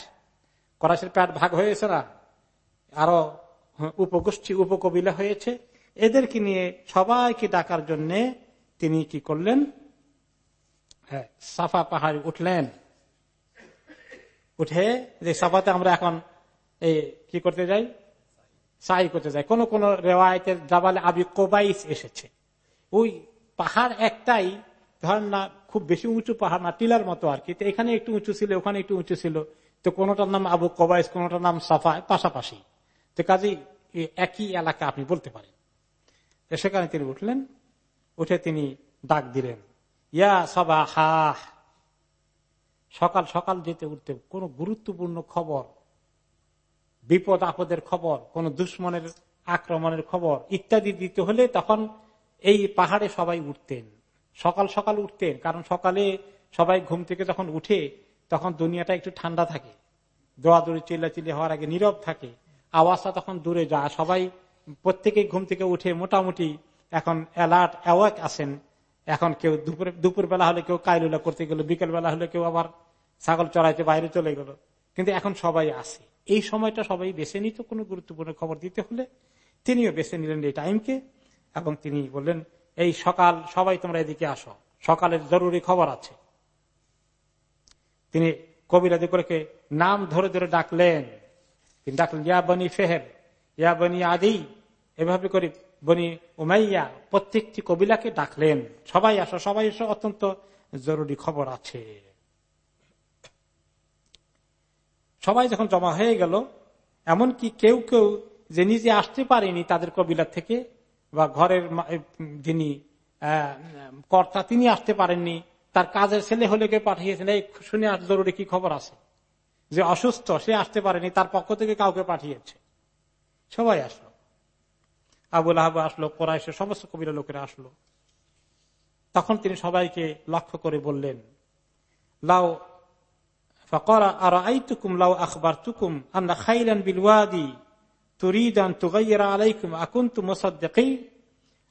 করাইশের প্যাট ভাগ হয়েছে না? আরও উপগোষ্ঠী উপকবিলা হয়েছে। এদেরকে নিয়ে সবাইকে ডাকার জন্য তিনি কি করলেন? হ্যাঁ, সাফা পাহাড়ে উঠলেন। উঠে যে সাফাতে আমরা এখন এই কি করতে যাই? সাই করতে যাই। কোন কোন রেওয়ায়তের জাবালে আবি কোবাইস এসেছে। ওই পাহাড় একটাই ধর না খুব বেশি উঁচু পাহাড় না টিলার মতো আর কি। এখানে একটু উঁচু ছিল ওখানে একটু উঁচু ছিল। তো কোনটার নাম আবু কবাইস কোনটার নাম সাফা পাশাপাশি। তো কাজে একই এলাকা আপনি বলতে পারেন। সেখানে তিনি উঠলেন, উঠে তিনি ডাক দিলেন, ইয়া সবা হা! সকাল সকাল যেতে উঠতে কোন গুরুত্বপূর্ণ খবর, বিপদ আপদের খবর, কোন দুশ্মনের আক্রমণের খবর ইত্যাদি দিতে হলে তখন এই পাহাড়ে সবাই উঠতেন। সকাল সকাল উঠতেন, কারণ সকালে সবাই ঘুম থেকে যখন উঠে তখন দুনিয়াটা একটু ঠান্ডা থাকে। দৌড়াদৌড়ি, চিল্লাচিল্লি হওয়ার আগে নীরব থাকে। আওয়াজটা তখন দূরে যায়। সবাই প্রত্যেকে ঘুম থেকে উঠে মোটামুটি এখন অ্যালার্ট অ্যাওয়াক আছেন। এখন কেউ দুপুর দুপুর বেলা হলে কেউ কায়লুলা করতে গেল বিকেল বেলা হলে কেউ আবার ছাগল চড়াইতে বাইরে চলে গেল। কিন্তু এখন সবাই আসে এই সময়টা সবাই বেছে নিত কোনো গুরুত্বপূর্ণ খবর দিতে হলে। তিনিও বেছে নিলেন এই টাইমকে এবং তিনি বললেন, এই সকাল, সবাই তোমরা এদিকে আসো। সকালের জরুরি খবর আছে। তিনি কবিরাজি করে নাম ধরে ধরে ডাকলেন। তিনি ডাকলেন, ইয়া বনি ফেহের ইয়া বনি আদি। এভাবে করে বনি উমাইয়া প্রত্যেকটি কবিলাকে ডাকলেন, সবাই আসো, সবাই এসো, অত্যন্ত জরুরি খবর আছে। সবাই যখন জমা হয়ে গেল, এমনকি কেউ কেউ যে নিজে আসতে পারেনি তাদের কবিলা থেকে, বা ঘরের যিনি কর্তা, তিনি আসতে পারেননি, তার কাজের ছেলে হলে কে পাঠিয়েছেন, এই, শুনে জরুরি কি খবর আছে? যে অসুস্থ, সে আসতে পারেনি, তার পক্ষ থেকে কাউকে পাঠিয়েছে। সবাই আসলো। আবুল আহাব আসলো কোরআশে সমস্ত কবিরা লোকেরা আসলো। তখন তিনি সবাইকে লক্ষ্য করে বললেন লাও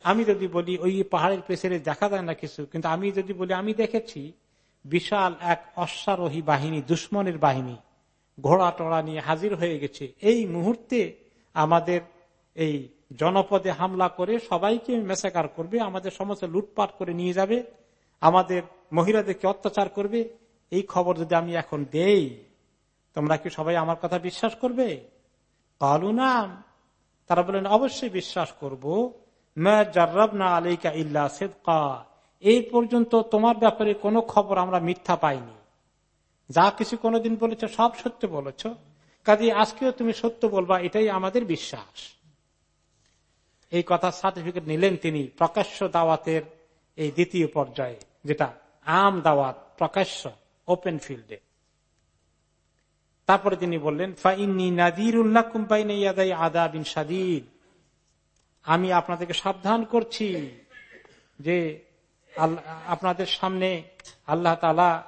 আমি যদি বলি, ওই পাহাড়ের পেছনে দেখা যায় না কিছু, কিন্তু আমি যদি বলি, আমি দেখেছি। বিশাল এক অশ্বারোহী বাহিনী, দুশ্মনের বাহিনী ঘোড়া টোড়া নিয়ে হাজির হয়ে গেছে। এই মুহূর্তে আমাদের এই জনপদে হামলা করে সবাইকে মেসাকার করবে, আমাদের সমস্ত লুটপাট করে নিয়ে যাবে, আমাদের মহিলাদেরকে অত্যাচার করবে। এই খবর যদি আমি এখন দেই, তোমরা কি সবাই আমার কথা বিশ্বাস করবে? কালু নাম। তারা বলেন, অবশ্যই বিশ্বাস করব। না আলাইকা ইল্লা সেদকা। এই পর্যন্ত তোমার ব্যাপারে কোনো খবর আমরা মিথ্যা পাইনি। যা কিছু কোনোদিন বলেছ, সব সত্য বলেছ। কাজে আজকেও তুমি সত্য বলবা, এটাই আমাদের বিশ্বাস। এই কথা সার্টিফিকেট নিলেন তিনি প্রকাশ্য দাওয়াতের এই দ্বিতীয় পর্যায়ে, যেটা আম দাওয়াত, প্রকাশ্য ওপেন ফিল্ডে তারপরে তিনি বললেন ফাইনি নাদির উল্লাহ কুম্পাইনে আদা বিন সাদিদ আমি আপনাদেরকে সাবধান করছি যে আপনাদের সামনে আল্লাহ তালা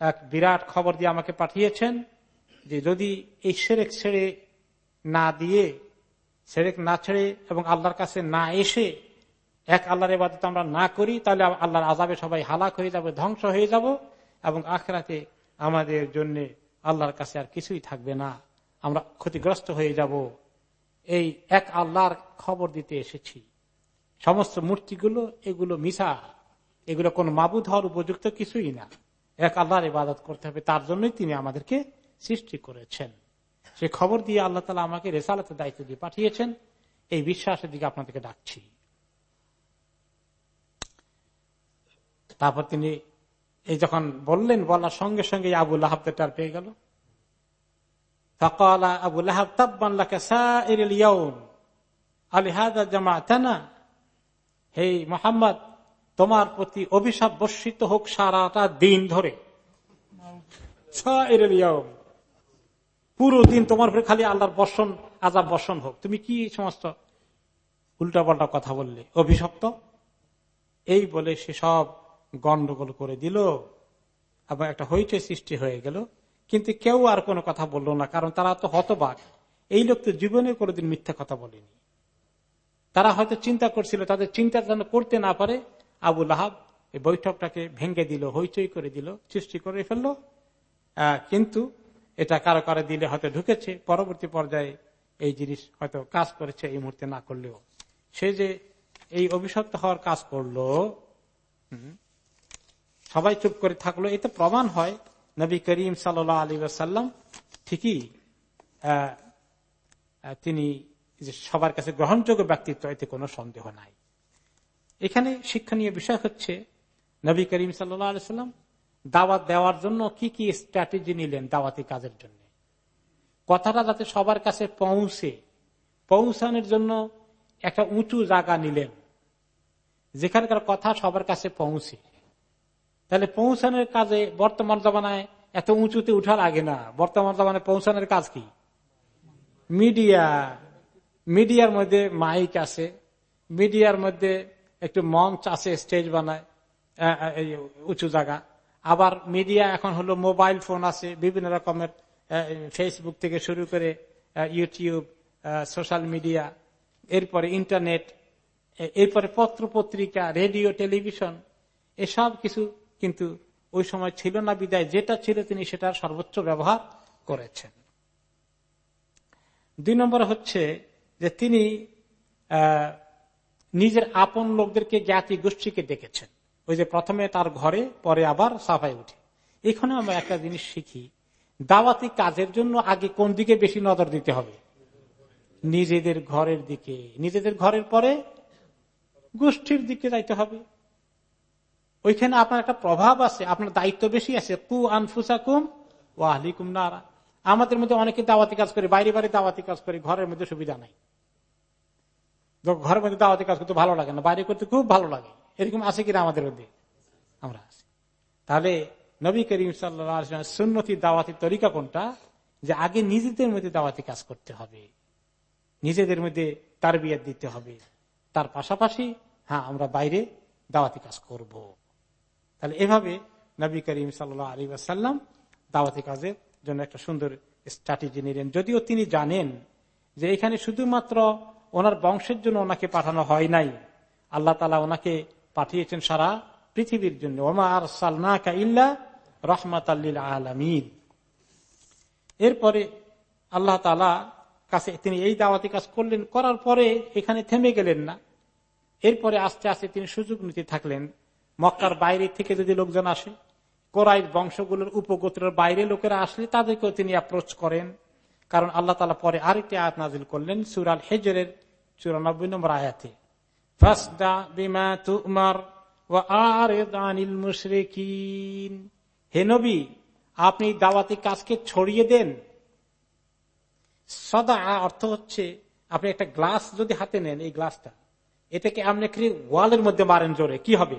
এক বিরাট খবর দিয়ে আমাকে পাঠিয়েছেন যে যদি এই সেরেক ছেড়ে না দিয়ে, সেরেক না ছেড়ে এবং আল্লাহর কাছে না এসে এক আল্লাহর এবাদত আমরা না করি, তাহলে আল্লাহর আজাবে সবাই হালাক হয়ে যাবে, ধ্বংস হয়ে যাব এবং আখরাতে আমাদের জন্য আল্লাহর কাছে আর কিছুই থাকবে না। আমরা ক্ষতিগ্রস্ত হয়ে যাব। এই এক আল্লাহর খবর দিতে এসেছি। সমস্ত মূর্তিগুলো, এগুলো মিশা। এগুলো কোন মাবুদ হওয়ার উপযুক্ত কিছুই না। এক আল্লাহর ইবাদত করতে হবে, তার জন্যই তিনি আমাদেরকে সৃষ্টি করেছেন। সে খবর দিয়ে আল্লাহ তালা আমাকে রেসালাতের দায়িত্ব দিয়ে পাঠিয়েছেন। এই বিশ্বাসের দিকে আপনাদেরকে ডাকছি। তারপর তিনি এই যখন বললেন, বলার সঙ্গে সঙ্গে আবুল আহাবদার পেয়ে গেল। আবুল আহাব আলিহাদা জামা তানা হে মোহাম্মদ তোমার প্রতি অভিশাপ বর্ষিত হোক সারাটা দিন ধরে। পুরো দিন তোমার উপরে খালি আল্লাহর বর্ষণ আজাব বর্ষণ হোক। তুমি কি সমস্ত উল্টা পাল্টা কথা বললে? অভিশপ্ত? এই বলে সে সব গন্ডগোল করে দিল। এবং একটা হইচই সৃষ্টি হয়ে গেল। কিন্তু কেউ আর কোনো কথা বলল না, কারণ তারা তো হতবাক। এই লোক তো জীবনে কোনোদিন মিথ্যা কথা বলেনি। তারা হয়তো চিন্তা করছিল, তাদের চিন্তা যেন করতে না পারে আবুল আহাব এই বৈঠকটাকে ভেঙে দিল, হইচই করে দিল, সৃষ্টি করে ফেলল। কিন্তু এটা কারও কারও দিলে হয়তো ঢুকেছে, পরবর্তী পর্যায়ে এই জিনিস হয়তো কাজ করেছে এই মুহূর্তে না করলেও। সে যে এই অভিশপ্ত হওয়ার কাজ করল সবাই চুপ করে থাকল, এতে প্রমাণ হয় নবী করিম সাল আলী সাল্লাম ঠিকই তিনি সবার কাছে গ্রহণযোগ্য ব্যক্তিত্ব, এতে কোনো সন্দেহ নাই। এখানে শিক্ষণীয় বিষয় হচ্ছে, নবী করিম সাল্লাম দাওয়াত দেওয়ার জন্য কি কি স্ট্র্যাটেজি নিলেন দাওয়াতি কাজের জন্য? কথাটা যাতে সবার কাছে পৌঁছে, পৌঁছানোর জন্য একটা উঁচু জায়গা নিলেন, যেখানকার কথা সবার কাছে পৌঁছে। তাহলে পৌঁছানোর কাজে বর্তমান জমানায় এত উঁচুতে উঠার আগে না, বর্তমান জমানায় পৌঁছানোর কাজ কি? মিডিয়া, মিডিয়ার মধ্যে মাইক আছে, মিডিয়ার মধ্যে একটু মঞ্চ আছে স্টেজ বানায় উঁচু জায়গা। আবার মিডিয়া এখন হলো মোবাইল ফোন আছে, বিভিন্ন রকমের ফেসবুক থেকে শুরু করে ইউটিউব সোশ্যাল মিডিয়া এরপরে ইন্টারনেট এরপরে পত্র পত্রিকা রেডিও টেলিভিশন এসব কিছু কিন্তু ওই সময় ছিল না বিদায়, যেটা ছিল তিনি সেটার সর্বোচ্চ ব্যবহার করেছেন। দুই নম্বর হচ্ছে যে তিনি নিজের আপন লোকদেরকে জ্ঞাতি গোষ্ঠীকে দেখেছেন। ওই যে প্রথমে তার ঘরে, পরে আবার সাফাই উঠে। এখানে আমরা একটা জিনিস শিখি, দাওয়াতি কাজের জন্য আগে কোন দিকে বেশি নজর দিতে হবে? নিজেদের ঘরের দিকে। নিজেদের ঘরের পরে গোষ্ঠীর দিকে যাইতে হবে। ওইখানে আপনার একটা প্রভাব আছে, আপনার দায়িত্ব বেশি আছে। তু আনফুসাকুম ও আহলিকুম নারা। আমাদের মধ্যে অনেকে দাওয়াতি কাজ করে, বাইরে বাইরে দাওয়াতি কাজ করে, ঘরের মধ্যে সুবিধা নাই। ঘরের মধ্যে দাওয়াতি কাজ করতে ভালো লাগে না, বাইরে করতে খুব ভালো লাগে। এরকম আছে কিনা আমাদের মধ্যে? আমরা আছি। তাহলে নবী করিম সাল্লা সুন্নতি, দাওয়াতি তরিকা কোনটা? যে আগে নিজেদের মধ্যে দাওয়াতি কাজ করতে হবে। নিজেদের মধ্যে তার বিয়ে দিতে হবে। তার পাশাপাশি হ্যাঁ আমরা বাইরে দাওয়াতি কাজ করব। তাহলে এভাবে নবী করিম সাল্লাহ আলী আসাল্লাম দাওয়াতি কাজের জন্য একটা সুন্দর স্ট্র্যাটেজি নিলেন। যদিও তিনি জানেন যে এখানে শুধুমাত্র ওনার বংশের জন্য ওনাকে পাঠানো হয় নাই। আল্লাহ তালা ওনাকে পাঠিয়েছেন সারা পৃথিবীর জন্য। ওমা আর সালনাকা ইল্লা রহমাত আলমিন। এরপরে আল্লাহ তালা কাছে তিনি এই দাওয়াতি কাজ করলেন, করার পরে এখানে থেমে গেলেন না। এরপরে আস্তে আস্তে তিনি সুযোগ নিতে থাকলেন। মক্কার বাইরে থেকে যদি লোকজন আসে কোরআ বংশগুলোর উপগোত্রের বাইরে লোকেরা আসলে তাদেরকেও তিনি অ্যাপ্রোচ করেন। কারণ আল্লাহ তালা পরে আরেকটি আয়াত নাজিল করলেন সুরাল হেজরের চুরানব্বই নম্বর আয়াতে হে নবী আপনি দাওয়াতি কাজকে ছড়িয়ে দেন সদা অর্থ হচ্ছে আপনি একটা গ্লাস যদি হাতে নেন এই গ্লাসটা এটাকে আপনি ওয়ালের মধ্যে মারেন জোরে কি হবে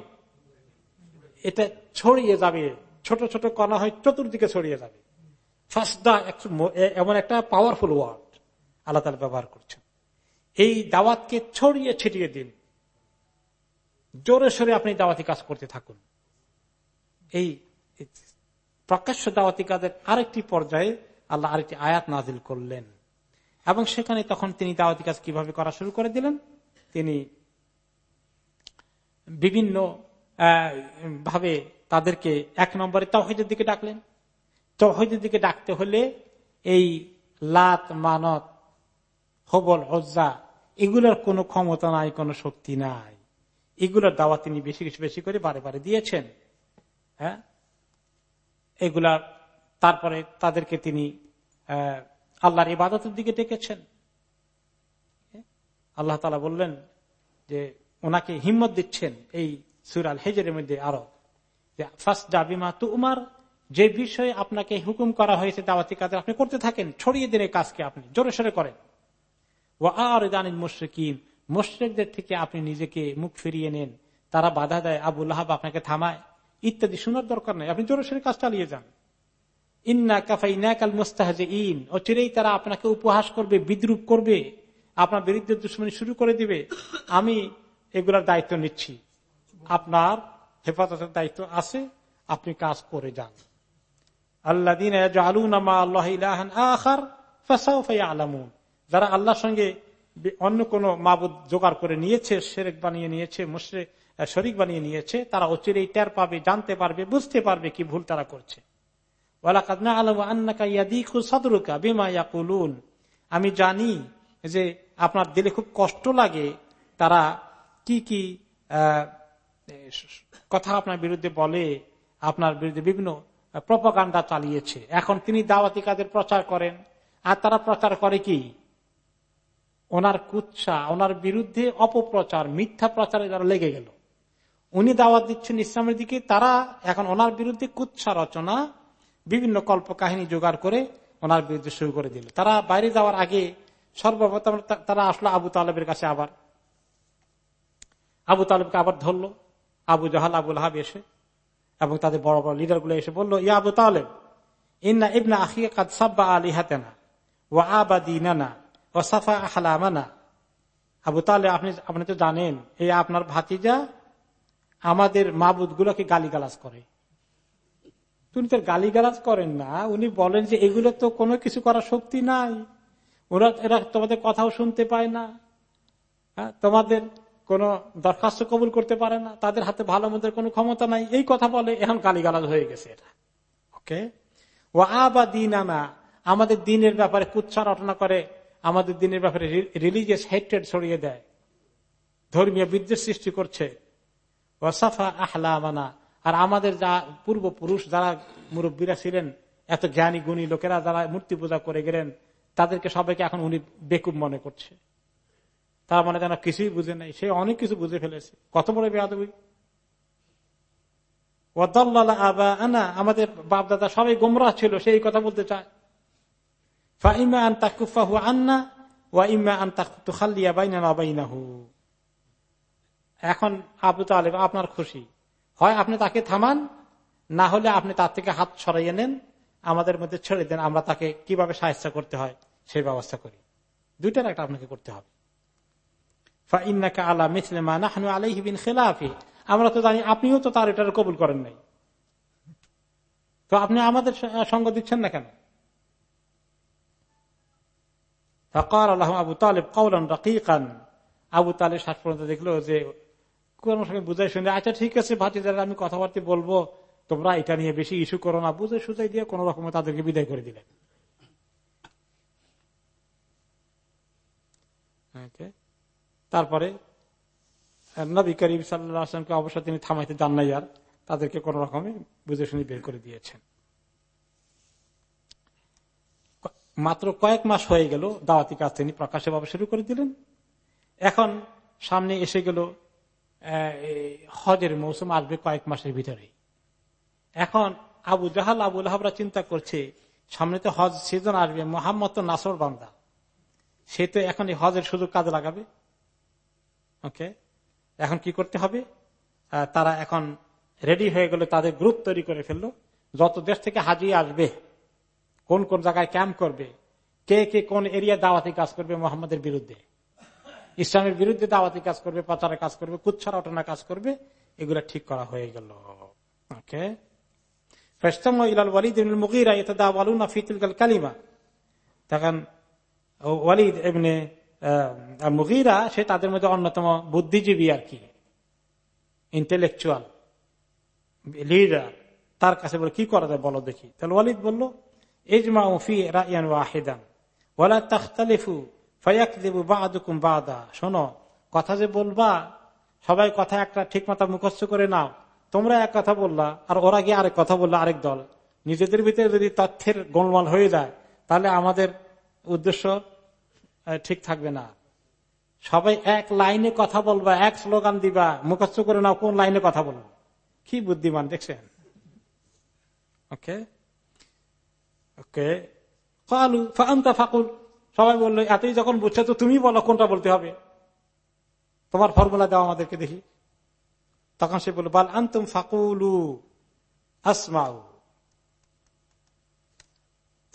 এটা ছড়িয়ে যাবে ছোট ছোট কণা হয় চতুর্দিকে ছড়িয়ে যাবে ফাসদা এমন একটা পাওয়ারফুল ওয়ার্ড আল্লাহ তালা ব্যবহার করছেন এই দাওয়াতকে ছড়িয়ে ছিটিয়ে দিন। জোরে সরে আপনি দাওয়াতি কাজ করতে থাকুন। এই প্রকাশ্য দাওয়াতি কাজের আরেকটি পর্যায়ে আল্লাহ আরেকটি আয়াত নাজিল করলেন। এবং সেখানে তখন তিনি দাওয়াতি কাজ কীভাবে করা শুরু করে দিলেন? তিনি বিভিন্ন ভাবে তাদেরকে এক নম্বরে তহিদের দিকে ডাকলেন। তহিদের দিকে ডাকতে হলে এই লাত, মানত, হবল, হজ্জা এগুলোর কোনো ক্ষমতা নাই, কোনো শক্তি নাই। এগুলোর দাওয়া তিনি বেশি বেশি করে বারে বারে দিয়েছেন। হ্যাঁ? এগুলার তারপরে তাদেরকে তিনি আল্লাহর ইবাদতের দিকে ডেকেছেন। আল্লাহ তালা বললেন যে, ওনাকে হিম্মত দিচ্ছেন এই সুরাল হেজের মধ্যে আরও ফার্স্ট তু উমার যে বিষয়ে আপনাকে হুকুম করা হয়েছে দাওয়াতি কাজ আপনি করতে থাকেন, ছড়িয়ে দিন কাজকে আপনি, জোরে সরে করেন। ও মুশ্রিকদের থেকে আপনি নিজেকে মুখ ফিরিয়ে নেন। তারা বাধা দেয় আবুল্লাহ আপনাকে থামায়। ইত্যাদি, শোনার দরকার নেই। আপনি জোরে সরে কাজ চালিয়ে যান। ইন্না কাফাই নাকাল মুস্তাহাজে ইন অচিরেই তারা আপনাকে উপহাস করবে, বিদ্রুপ করবে, আপনার বিরুদ্ধে দুশ্মনী শুরু করে দিবে। আমি এগুলার দায়িত্ব নিচ্ছি। আপনার হেফাজতের দায়িত্ব আছে, আপনি কাজ করে যান। আল্লাহ দিন আলামুন যারা আল্লাহর সঙ্গে অন্য কোন মাবুদ জোগাড় করে নিয়েছে সেরেক বানিয়ে নিয়েছে মুশরে শরিক বানিয়ে নিয়েছে, তারা অচিরেই টের পাবে, জানতে পারবে, বুঝতে পারবে কি ভুল তারা করছে। আমি জানি যে আপনার দিলে খুব কষ্ট লাগে তারা কি কি কথা আপনার বিরুদ্ধে বলে, আপনার বিরুদ্ধে বিভিন্ন প্রপাগান্ডা চালিয়েছে। এখন তিনি দাওয়াতি কাজের প্রচার করেন। আর তারা প্রচার করে কি? ওনার কুৎসা, ওনার বিরুদ্ধে অপপ্রচার, মিথ্যা প্রচারে যারা লেগে গেল। উনি দাওয়াত দিচ্ছেন ইসলামের দিকে, তারা এখন ওনার বিরুদ্ধে কুৎসা রচনা, বিভিন্ন কল্প কাহিনী জোগাড় করে ওনার বিরুদ্ধে শুরু করে দিল। তারা বাইরে যাওয়ার আগে সর্বপ্রথম তারা আসলো আবু তালেবের কাছে আবার। আবু তালেবকে আবার ধরলো। আবু জাহাল, আবুল হাব এসে এবং তাদের বড় বড় লিডারগুলো এসে বলল, ইয়া আবু তালেব, ইন্না ইবনা আখিয়া কাদ সাব্বা আলী হাতেনা ও আবা দিনানা ও সাফা আহলামানা আবু তাহলে আপনি আপনি তো জানেন এই আপনার ভাতিজা আমাদের মাবুদ গুলোকে গালিগালাজ করে। তিনি তো গালিগালাজ করেন না উনি বলেন যে এগুলো তো কোনো কিছু করার শক্তি নাই। ওরা এরা তোমাদের কথাও শুনতে পায় না। হ্যাঁ, তোমাদের কোন দরখাস্ত কবুল করতে পারে না তাদের হাতে ভালো মন্দের কোনো ক্ষমতা নাই এই কথা বলে এখন গালিগালাজ হয়ে গেছে এটা। ওকে? ও আবা দিন আনা আমাদের দিনের ব্যাপারে কুচ্ছা রটনা করে আমাদের দিনের ব্যাপারে রিলিজিয়াস হেট্রেড ছড়িয়ে দেয়। ধর্মীয় বিদ্বেষ সৃষ্টি করছে। ওয়াসাফা আহলা মানা। আর আমাদের যা পূর্বপুরুষ যারা মুরব্বীরা ছিলেন, এত জ্ঞানী, গুণী লোকেরা যারা মূর্তি পূজা করে গেলেন, তাদেরকে সবাইকে এখন উনি বেকুব মনে করছে। তার মানে যেন কিছুই বুঝে নাই। সে অনেক কিছু বুঝে ফেলেছে। কত বড় বেয়াদবি। আবা আনা আমাদের বাপদাদা সবাই গোমরা ছিল, সেই কথা বলতে চায়। ফাইমা আন তাকুফাহু আন্না ওয়া ইমা আন তাকু খাল্লিয়া বাইনা বাইনাহু এখন আবু তালেব আপনার খুশি। হয় আপনি তাকে থামান, না হলে আপনি তার থেকে হাত সরাইয়ে নেন, আমাদের মধ্যে ছেড়ে দেন, আমরা তাকে কীভাবে সাহায্য করতে হয় সেই ব্যবস্থা করি। দুইটার একটা আপনাকে করতে হবে। আমরা তো জানি আপনিও তো তার এটার কবুল করেন নাই। তো আপনি আমাদের সঙ্গ দিচ্ছেন না কেন? আবু তালেব কৌলান রাকিকান আবু তালেব শেষ পর্যন্ত দেখল যে, কোন সঙ্গে বুঝাই শুনে আচ্ছা ঠিক আছে ভাতি যারা আমি কথাবার্তা বলব। তোমরা এটা নিয়ে বেশি ইস্যু করো না। বুঝে সুজাই দিয়ে কোন রকম তাদেরকে বিদায় করে দিলেন। তারপরে, নবী করিম সাল্লামকে অবশ্য তিনি থামাইতে যান নাই আর, তাদেরকে কোন রকমে বুঝে শুনে বের করে দিয়েছেন। মাত্র কয়েক মাস হয়ে গেল দাওয়াতি কাজ তিনি প্রকাশে ভাবে শুরু করে দিলেন। এখন সামনে এসে গেল হজের মৌসুম আসবে কয়েক মাসের ভিতরে। এখন আবু জাহাল আবুল হাবরা চিন্তা করছে, সামনে তো হজ সিজন আসবে, মোহাম্মদ নাসর বান্দা। সে তো এখন এই হজের সুযোগ কাজে লাগাবে। ওকে? এখন কি করতে হবে? তারা এখন রেডি হয়ে গেলে, তাদের গ্রুপ তৈরি করে ফেলল। যত দেশ থেকে হাজি আসবে কোন কোন জায়গায় ক্যাম্প করবে, কে কে কোন এরিয়া দাওয়াতি কাজ করবে মোহাম্মদের বিরুদ্ধে। ইসলামের বিরুদ্ধে দাওয়াতি কাজ করবে, প্রচারের কাজ করবে কুচ্ছার অটনা কাজ করবে, এগুলা ঠিক করা হয়ে গেল। ওকে? কালিমা। ওয়ালিদ এমনি মুগিরা, সে তাদের মধ্যে অন্যতম বুদ্ধিজীবী আর কি। Intellectual, leader. তার কাছে বলে, কি করা যায় বলো দেখি? তাহলে ওয়ালিদ বলল ইজমা ফি রায়ান ওয়াহিদান ওয়ালা তাখতালিফু ফয়াক দেবু বা আদুকুম বাদা শোনো, কথা যে বলবা, সবাই কথা একটা ঠিক মতো মুখস্থ করে নাও। তোমরা এক কথা বললা, আর ওরা গিয়ে আরেক কথা বললা, আরেক দল। নিজেদের ভিতরে যদি তথ্যের গোলমাল হয়ে যায়, তাহলে আমাদের উদ্দেশ্য ঠিক থাকবে না। সবাই এক লাইনে কথা বলবা, এক স্লোগান দিবা, মুখস্থ করে নাও কোন লাইনে কথা বলব। কি বুদ্ধিমান, দেখছেন? ওকে? ওকে? ফালু ফাকুল। সবাই বলল, এতই যখন বুঝছে তো তুমি বলো কোনটা বলতে হবে? তোমার ফর্মুলা দাও আমাদেরকে দেখি। তখন সে বলল, বাল আন্তুম ফাকুলু আসমাউ।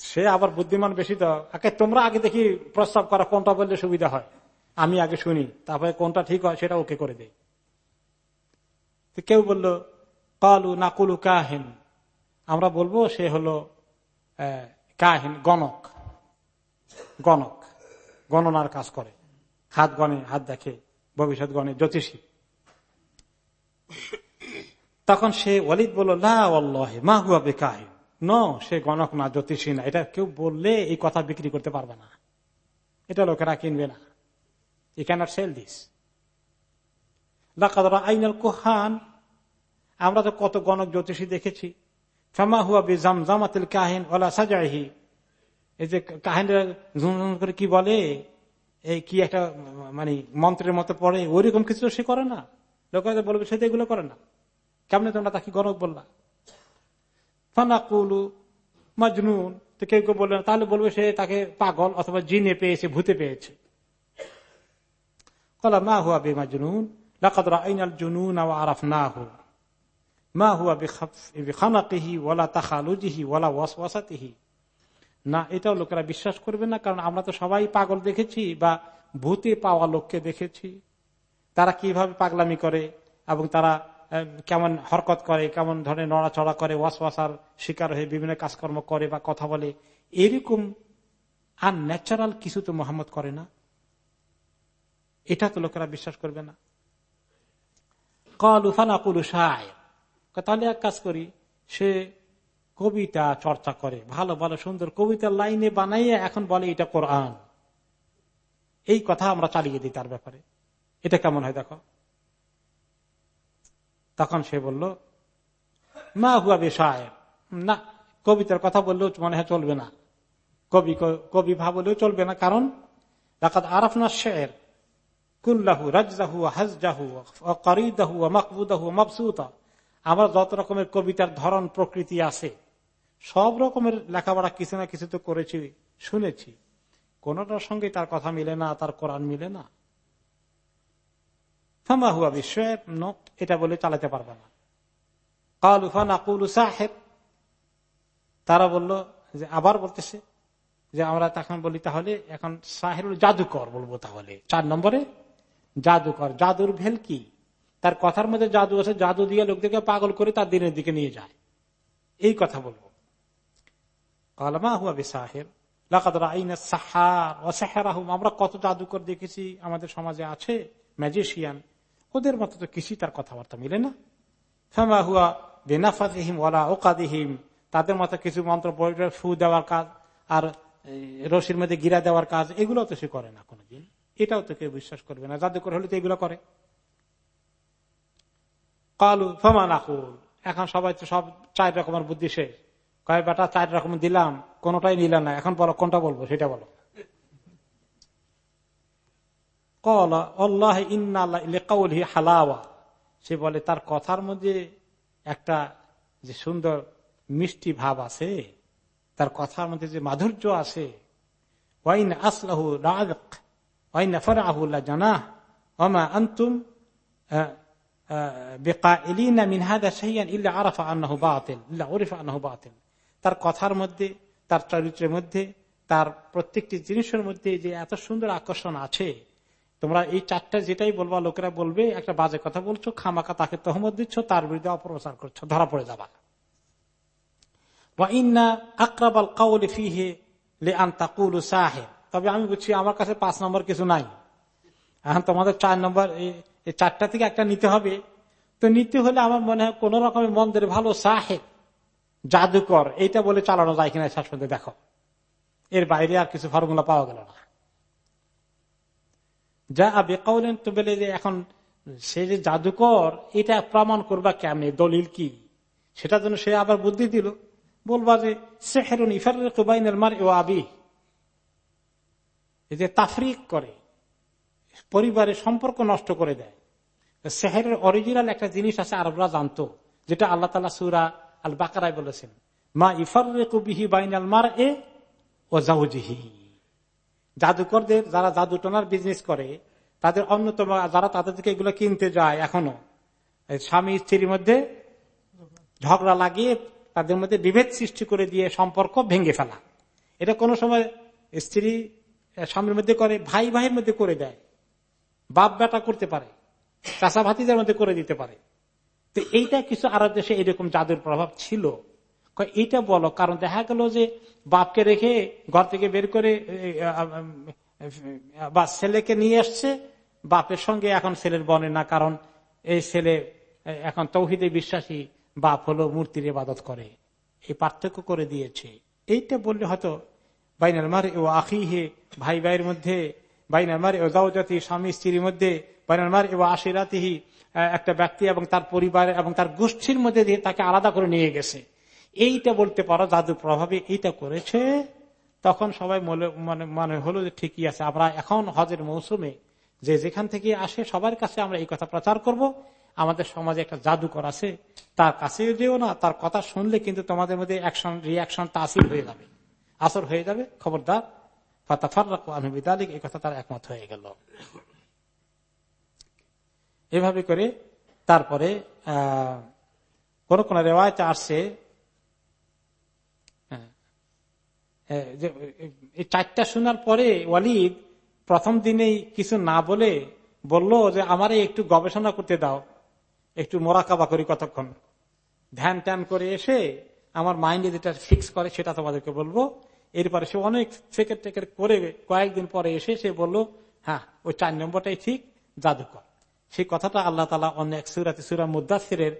সে আবার বুদ্ধিমান বেশি তো। আগে তোমরা আগে দেখি প্রস্তাব করা কোনটা বললে সুবিধা হয়। আমি আগে শুনি, তারপরে কোনটা ঠিক হয় সেটা ওকে করে দেয় কেউ বলল, কালু নাকুলু কাহিন। আমরা বলব সে হলো কাহিন, গণক। গণক। গণনার কাজ করে। হাত গণে, হাত দেখে। ভবিষ্যৎ গণে, জ্যোতিষী। তখন সে ওয়ালিদ বলল লাহে মা হুয়া বেকাহিন। ন, সে গণক না, জ্যোতিষী না। এটা কেউ বললে এই কথা বিক্রি করতে পারবে না। এটা লোকেরা কিনবে না। ই ক্যানট সেল দিস আইনাল কোহান আমরা তো কত গণক, জ্যোতিষী দেখেছি। ফামা হুয়া বি জামজামাতিল কাহিন ওলা সাজাহি এই যে ঝুমঝুম করে কি বলে? এই কি একটা মানে মন্ত্রের মতো পড়ে, ওইরকম কিছু সে করে না। বলবে, সে এগুলো করে না। তোমরা তাকে গণক বললা? ফানাকুলু মাজনুন। তো কেউ কেউ বলবে তাহলে বলবে সে তাকে পাগল অথবা জিনে পেয়েছে, ভূতে পেয়েছে। কলা মা হুয়া বে মাজনুন লাকাদরা আইনাল জুনুন আরাফ না হু মা হুয়া বেখানাতিহি ওয়ালা তাখালুজিহি ওয়ালা ওয়াসওয়াসাতিহি। না, এটাও লোকেরা বিশ্বাস করবে না, কারণ আমরা তো সবাই পাগল দেখেছি বা ভূতে পাওয়া লোককে দেখেছি। তারা কীভাবে পাগলামি করে এবং তারা কেমন হরকত করে, কেমন ধরনের নড়াচড়া করে, ওয়াসওয়াসার শিকার হয়ে বিভিন্ন কাজকর্ম করে বা কথা বলে, এরকম আর ন্যাচারাল কিছু তো মোহাম্মদ করে না। এটা তো লোকেরা বিশ্বাস করবে না। কল উফানা তাহলে এক কাজ করি, সে কবিতা চর্চা করে, ভালো ভালো, সুন্দর কবিতার লাইনে বানাইয়া এখন বলে এটা কোরআন। এই কথা আমরা চালিয়ে দিই তার ব্যাপারে। এটা কেমন হয় দেখো? তখন সে বলল, মা হুয়া বিষয় না, কবিতার কথা বললেও মনে হয় চলবে না। কবি কবি ভাবলেও চলবে না, কারণ আরফ না শের। কুল্লাহু রাজদাহু হাজদাহু করিদাহু মকবুদাহু মবসুতা। আমরা যত রকমের কবিতার ধরন, প্রকৃতি আছে, সব রকমের লেখাপড়া কিছু না কিছু তো করেছি, শুনেছি। কোনটার সঙ্গে তার কথা মিলে না, তার কোরআন মিলে না। হুয়া এটা বলে চালাতে পারবে না। কাল নাকুল সাহেব, তারা বলল যে, আবার বলতেছে যে, আমরা তখন বলি তাহলে, এখন সাহেব জাদুকর বলব তাহলে। চার নম্বরে, জাদুকর, জাদুর ভেল কি তার কথার মধ্যে জাদু আছে, জাদু দিয়ে লোকদেরকে পাগল করে তার দিনের দিকে নিয়ে যায়। এই কথা বলব। আমরা কত জাদুকর দেখেছি, আমাদের সমাজে আছে ম্যাজিশিয়ান ওদের মতো তো কিছুই তার কথাবার্তা মিলে না। ফেমা হুয়া বেনাফাদিহিম ওলা ওকাদিহিম তাদের মতো কিছু মন্ত্র ফু দেওয়ার কাজ আর রশির মধ্যে গিরা দেওয়ার কাজ এগুলো তো সে করে না কোনোদিন। এটাও তো কেউ বিশ্বাস করবে না। জাদুকর হলে তো এগুলো করে। কালু ফমা নাকুল। এখন সবাই তো সব চার রকমের বুদ্ধি শেষ। কয় বেটা, চার রকম দিলাম, কোনটাই নিলাম না। এখন বলো, কোনটা বলব? সেটা বলো। হালাওয়া। সে বলে, তার কথার মধ্যে একটা যে সুন্দর মিষ্টি ভাব আছে, তার কথার মধ্যে যে মাধুর্য আছে আসলাহু রাজক ওয়াইন ফরাহুল্লাহ জানাহ ওমা আন্তুম তার কথার মধ্যে, তার চরিত্রের মধ্যে, তার প্রত্যেকটি জিনিসের মধ্যে যে এত সুন্দর আকর্ষণ আছে, তোমরা এই চারটা যেটাই বলবা, লোকেরা বলবে, একটা বাজে কথা বলছো খামাকা তাকে তহমত দিচ্ছ, তার বিরুদ্ধে অপপ্রচার করছ, ধরা পড়ে যাবা। আকরাবাল কাউলে ফিহে লে আন্তাকুল সাহেব। তবে আমি বুঝছি আমার কাছে পাঁচ নম্বর কিছু নাই। তোমাদের চার নম্বর এই চারটা থেকে একটা নিতে হবে, তো নিতে হলে আমার মনে হয় কোন রকমের মন্দির ভালো সাহেব, জাদুকর, এইটা বলে চালানো যায় কিনা শেষ পর্যন্ত দেখো। এর বাইরে আর কিছু ফর্মুলা পাওয়া গেল না। যা আবে কৌলেন তো বলে যে এখন সে যে জাদুকর, এটা প্রমাণ করবা কেমনি, দলিল কি? সেটার জন্য সে আবার বুদ্ধি দিল। বলবা যে, সেহেরুন ইফারের মার ও আবি যে তাফরিক করে পরিবারের সম্পর্ক নষ্ট করে দেয়। সেহেরের অরিজিনাল একটা জিনিস আছে, আরবরা জানতো, যেটা আল্লাহ তালা সুরা আল বাকারায় বলেছেন। মা ইফারি বাইনাল মার এ ও জাউজিহি জাদুকরদের, যারা জাদু টোনার বিজনেস করে, তাদের অন্যতম, যারা তাদের থেকে এগুলো কিনতে যায় এখনও স্বামী স্ত্রীর মধ্যে ঝগড়া লাগিয়ে তাদের মধ্যে বিভেদ সৃষ্টি করে দিয়ে সম্পর্ক ভেঙে ফেলা। এটা কোনো সময় স্ত্রী, স্বামীর মধ্যে করে ভাই ভাইয়ের মধ্যে করে দেয়। বাপ বেটা করতে পারে চাষা ভাতিদের মধ্যে করে দিতে পারে। তো এইটা কিছু আরব দেশে এরকম জাদুর প্রভাব ছিল। এইটা বলো, কারণ দেখা গেল যে বাপকে রেখে ঘর থেকে বের করে বা ছেলেকে নিয়ে আসছে বাপের সঙ্গে এখন ছেলের বনে না, কারণ এই ছেলে এখন তৌহিদে বিশ্বাসী, বাপ হলো মূর্তির ইবাদত করে, এই পার্থক্য করে দিয়েছে। এইটা বললে হয়তো বাইনার মার ও আখি হে ভাই ভাইয়ের মধ্যে বাইনার মার ও জাতি স্বামী স্ত্রীর মধ্যে বাইনার মার ও আশিরাতিহি একটা ব্যক্তি এবং তার পরিবার এবং তার গোষ্ঠীর মধ্যে দিয়ে তাকে আলাদা করে নিয়ে গেছে। এইটা বলতে পারো, জাদুর প্রভাবে এইটা করেছে। তখন সবাই মানে মনে হলো যে ঠিকই আছে, আমরা এখন হজের মৌসুমে, যে যেখান থেকে আসে সবার কাছে আমরা এই কথা প্রচার করব। আমাদের সমাজে একটা জাদুকর আছে, তার কাছে যেও না, তার কথা শুনলে কিন্তু তোমাদের মধ্যে অ্যাকশন রিয়াকশন তাসির হয়ে যাবে। আসর হয়ে যাবে, খবরদার। কথা তার একমত হয়ে গেল। এভাবে করে তারপরে কোন কোন রেওয়ায়তে আসছে এই চারটা শোনার পরে ওয়ালিদ প্রথম দিনেই কিছু না বলে বলল যে, আমারে একটু গবেষণা করতে দাও, একটু মোরাকাবা করি কতক্ষণ। ধ্যান ট্যান করে এসে আমার মাইন্ডে যেটা ফিক্স করে সেটা তোমাদেরকে বলব। এরপরে সে অনেক ফেকের টেকের করে কয়েকদিন পরে এসে সে বলল হ্যাঁ ওই চার নম্বরটাই ঠিক, জাদুকর। সেই কথাটা আল্লাহ তালা অনেক সুরাতে সুরা মুদাসিরের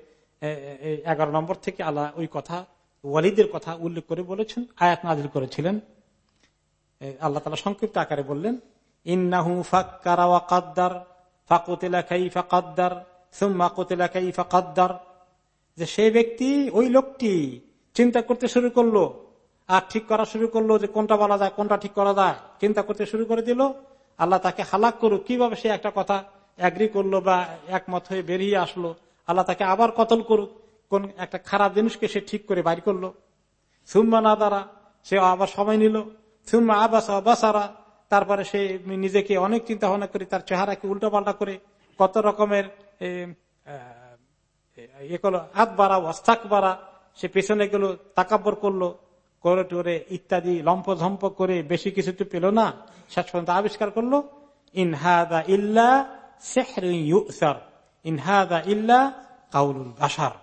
এগারো নম্বর থেকে আল্লাহ ওই কথা, ওয়ালিদের কথা উল্লেখ করে বলেছেন, আয়াত নাজিল করেছিলেন। আল্লাহ তালা সংক্ষিপ্ত আকারে বললেন, ইন্নাহু ফাক্কারা ফাকাদ্দার সুম্মা যে সেই ব্যক্তি, ওই লোকটি চিন্তা করতে শুরু করল আর ঠিক করা শুরু করল যে কোনটা বলা যায় কোনটা ঠিক করা যায় চিন্তা করতে শুরু করে দিল আল্লাহ তাকে হালাক করুক কীভাবে সে একটা কথা অ্যাগ্রি করল বা একমত হয়ে বেরিয়ে আসলো আল্লাহ তাকে আবার কতল করুক কোন একটা খারাপ জিনিসকে সে ঠিক করে বাইর করল সুম্মা না দ্বারা সে আবার সময় নিল সুম্মা আবাস আবাসারা তারপরে সে নিজেকে অনেক চিন্তা ভাবনা করে তার চেহারাকে উল্টো পাল্টা করে কত রকমের হাত বাড়া অস্তাক বাড়া সে পেছনে গেল তাকাব্বর করল করে টোরে ইত্যাদি লম্প ঝম্প করে বেশি কিছু তো পেল না। শেষ পর্যন্ত আবিষ্কার করল ইনহাদা ইল্লা ইনহাদা ইল্লা কাউলুল বাসার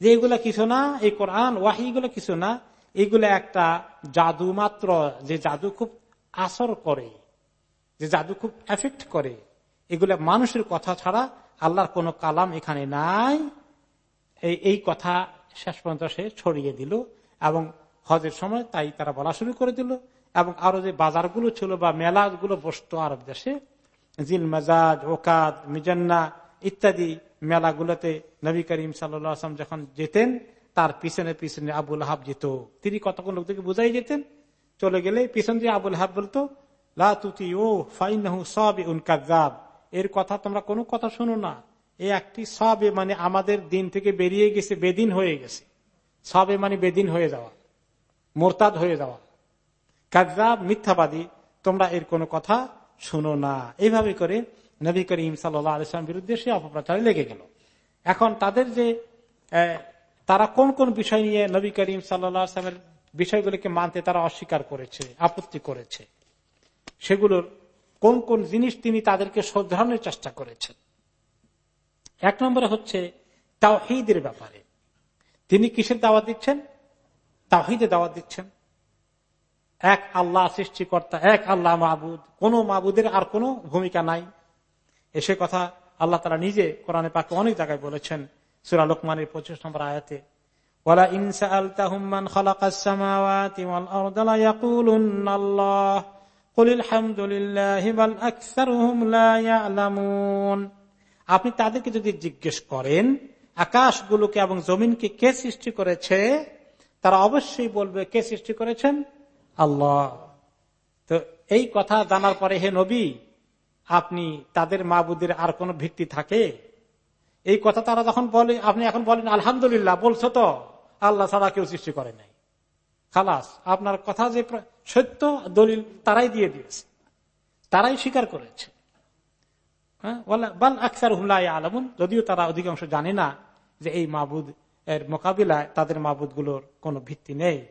যে এগুলা কিছু না, এই কোরআন ওয়াহিগুলো কিছু না, এগুলো একটা জাদু মাত্র, যে জাদু খুব আসর করে, যে জাদু খুব এফেক্ট করে। এগুলা মানুষের কথা ছাড়া আল্লাহর কোন কালাম এখানে নাই। এই কথা শেষ পর্যন্ত সে ছড়িয়ে দিল এবং হজের সময় তাই তারা বলা শুরু করে দিল। এবং আরও যে বাজারগুলো ছিল বা মেলাগুলো বসত আরব দেশে, জিল মাজাজ ওকাদ মিজান্না ইত্যাদি মেলাগুলোতে নবী করিম সাল্লাম যখন যেতেন, তার পিছনে পিছনে আবুল হাব যেত। তিনি কতক্ষণ লোকদেরকে বুঝাই যেতেন? চলে গেলে পিছন দিয়ে আবুল হাব বলতো ও সব এর কথা তোমরা কোনো কথা শোনো না। এ একটি সবে মানে আমাদের দিন থেকে বেরিয়ে গেছে, বেদিন হয়ে গেছে। সবে মানে বেদিন হয়ে যাওয়া। মোরতাদ হয়ে যাওয়া। কাজাব মিথ্যাবাদী, তোমরা এর কোনো কথা শুনো না। এইভাবে করে নবী করিম সাল্লাহ বিরুদ্ধে সে অপপ্রচারে লেগে গেল। এখন তাদের যে তারা কোন কোন বিষয় নিয়ে নবী করিম সাল্লামের বিষয়গুলিকে মানতে তারা অস্বীকার করেছে, আপত্তি করেছে, সেগুলোর কোন কোন জিনিস তিনি তাদেরকে শোধরানোর চেষ্টা করেছেন। এক নম্বরে হচ্ছে তাওহিদের ব্যাপারে। তিনি কিসের দাওয়াত দিচ্ছেন? তাওহিদে দাওয়াত দিচ্ছেন। এক আল্লাহ সৃষ্টিকর্তা, এক আল্লাহ মাহবুদ কোন মাহবুদের আর কোন ভূমিকা নাই। এসে কথা আল্লাহ তারা নিজে কোরআনে পাকে অনেক জায়গায় বলেছেন, সুরা লোকমানের পঁচিশ নম্বর আয়াতে। আপনি তাদেরকে যদি জিজ্ঞেস করেন, আকাশগুলোকে এবং জমিনকে কে সৃষ্টি করেছে তারা অবশ্যই বলবে কে সৃষ্টি করেছেন? আল্লাহ। তো এই কথা জানার পরে হে নবী আপনি তাদের মাবুদের আর কোন ভিত্তি থাকে? এই কথা তারা যখন বলে আপনি এখন বলেন আলহামদুলিল্লাহ বলছো তো আল্লাহ ছাড়া কেউ সৃষ্টি করে নাই। খালাস আপনার কথা যে সত্য দলিল তারাই দিয়ে দিয়েছে। তারাই স্বীকার করেছে। হ্যাঁ, আলমুন যদিও তারা অধিকাংশ জানে না যে এই মাবুদ এর মোকাবিলায় তাদের মাবুদগুলোর কোন ভিত্তি নেই।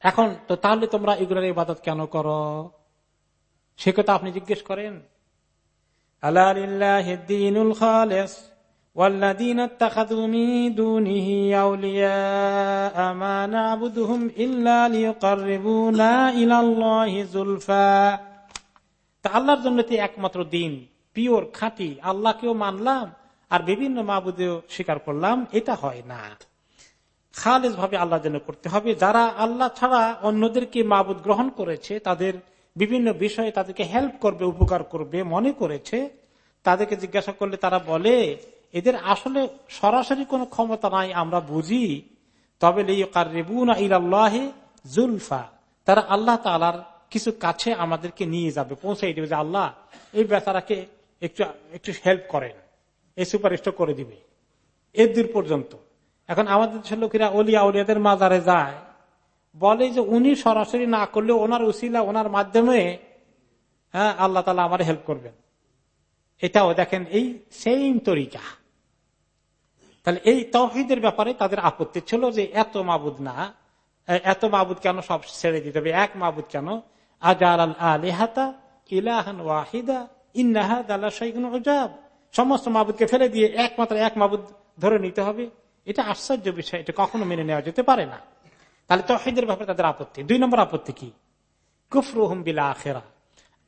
এখন, তো তাহলে তোমরা এগুলোর ইবাদত কেন করো? সে কথা আপনি জিজ্ঞেস করেন। আল্লাহর জন্য একমাত্র দিন, পিওর খাঁটি, আল্লাহকেও মানলাম আর বিভিন্ন মাবুদেও স্বীকার করলাম, এটা হয় না। খালেজ ভাবে আল্লাহ যেন করতে হবে, যারা আল্লাহ ছাড়া অন্যদেরকে মাবুদ গ্রহণ করেছে, তাদের বিভিন্ন বিষয়ে তাদেরকে হেল্প করবে, উপকার করবে, মনে করেছে, তাদেরকে জিজ্ঞাসা করলে তারা বলে, এদের আসলে সরাসরি কোনো ক্ষমতা নাই, আমরা বুঝি। তবে জুলফা, তারা আল্লাহ তালার কিছু কাছে আমাদেরকে নিয়ে যাবে পৌঁছে দেবে যে আল্লাহ, এই বেচারাকে একটু একটু হেল্প করেন। এই সুপারিশ করে দিবে। এর দূর পর্যন্ত। এখন আমাদের দেশের লোকেরা অলিয়া উলিয়াদের মাজারে যায়, বলে যে উনি সরাসরি না করলে ওনার উসিলা, ওনার মাধ্যমে হ্যাঁ আল্লাহ তালা আমার হেল্প করবেন। এটাও দেখেন, এই সেম তরিকা। তাহলে এই তহিদের ব্যাপারে তাদের আপত্তি ছিল যে এত মাবুদ না, এত মাবুদ কেন সব ছেড়ে দিতে হবে? এক মাবুদ কেন? আজার আল আলিহাতা ইলাহান ওয়াহিদা ইন্নাহাদ আল্লাহ সমস্ত মাবুদকে ফেলে দিয়ে একমাত্র এক মাবুদ ধরে নিতে হবে, এটা আশ্চর্য বিষয়, এটা কখনো মেনে নেওয়া যেতে পারে না। তাহলে তহিদের ব্যাপারে তাদের আপত্তি। দুই নম্বর আপত্তি কি? কুফরুহম বিলা আখেরা।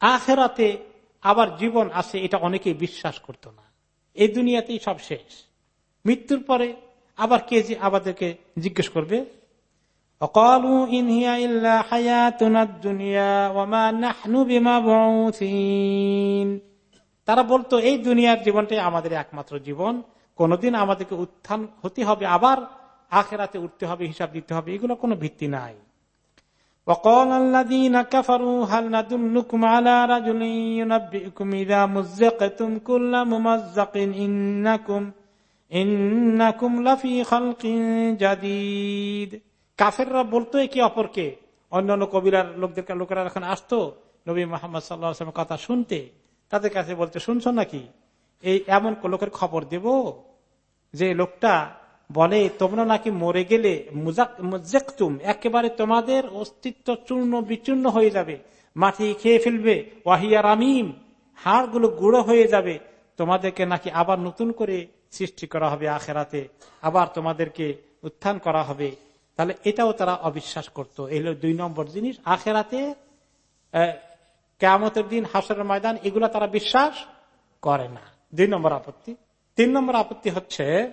আখেরাতে আবার জীবন আছে, এটা অনেকেই বিশ্বাস করত না। এই দুনিয়াতেই সব শেষ। মৃত্যুর পরে আবার কে যে আমাদেরকে জিজ্ঞেস করবে? তারা বলতো, এই দুনিয়ার জীবনটাই আমাদের একমাত্র জীবন। কোনোদিন আমাদেরকে উত্থান হতে হবে, আবার আখেরাতে উঠতে হবে, হিসাব দিতে হবে। এগুলো কোনো ভিত্তি নাই। কাফেররা বলতো, একে অপরকে। অন্যান্য কবিরার লোকদের লোকেরা এখন আসতো, নবী মোহাম্মদ সাল্লা কথা শুনতে তাদের কাছে বলতে, শুনছো নাকি? এই এমন লোকের খবর দেব যে লোকটা বলে, তোমরা নাকি মরে গেলে মুজাকুম একেবারে তোমাদের অস্তিত্ব চূর্ণ বিচূর্ণ হয়ে যাবে। মাটি খেয়ে ফেলবে ওয়াহিয়ার আমিম হাড়গুলো গুঁড়ো হয়ে যাবে। তোমাদেরকে নাকি আবার নতুন করে সৃষ্টি করা হবে আখেরাতে, আবার তোমাদেরকে উত্থান করা হবে। তাহলে এটাও তারা অবিশ্বাস করত। এই দুই নম্বর জিনিস। আখেরাতে কেমতের দিন হাসরের ময়দান, এগুলা তারা বিশ্বাস করে না। দুই নম্বর আপত্তি। তিন নম্বর আপত্তি হচ্ছে,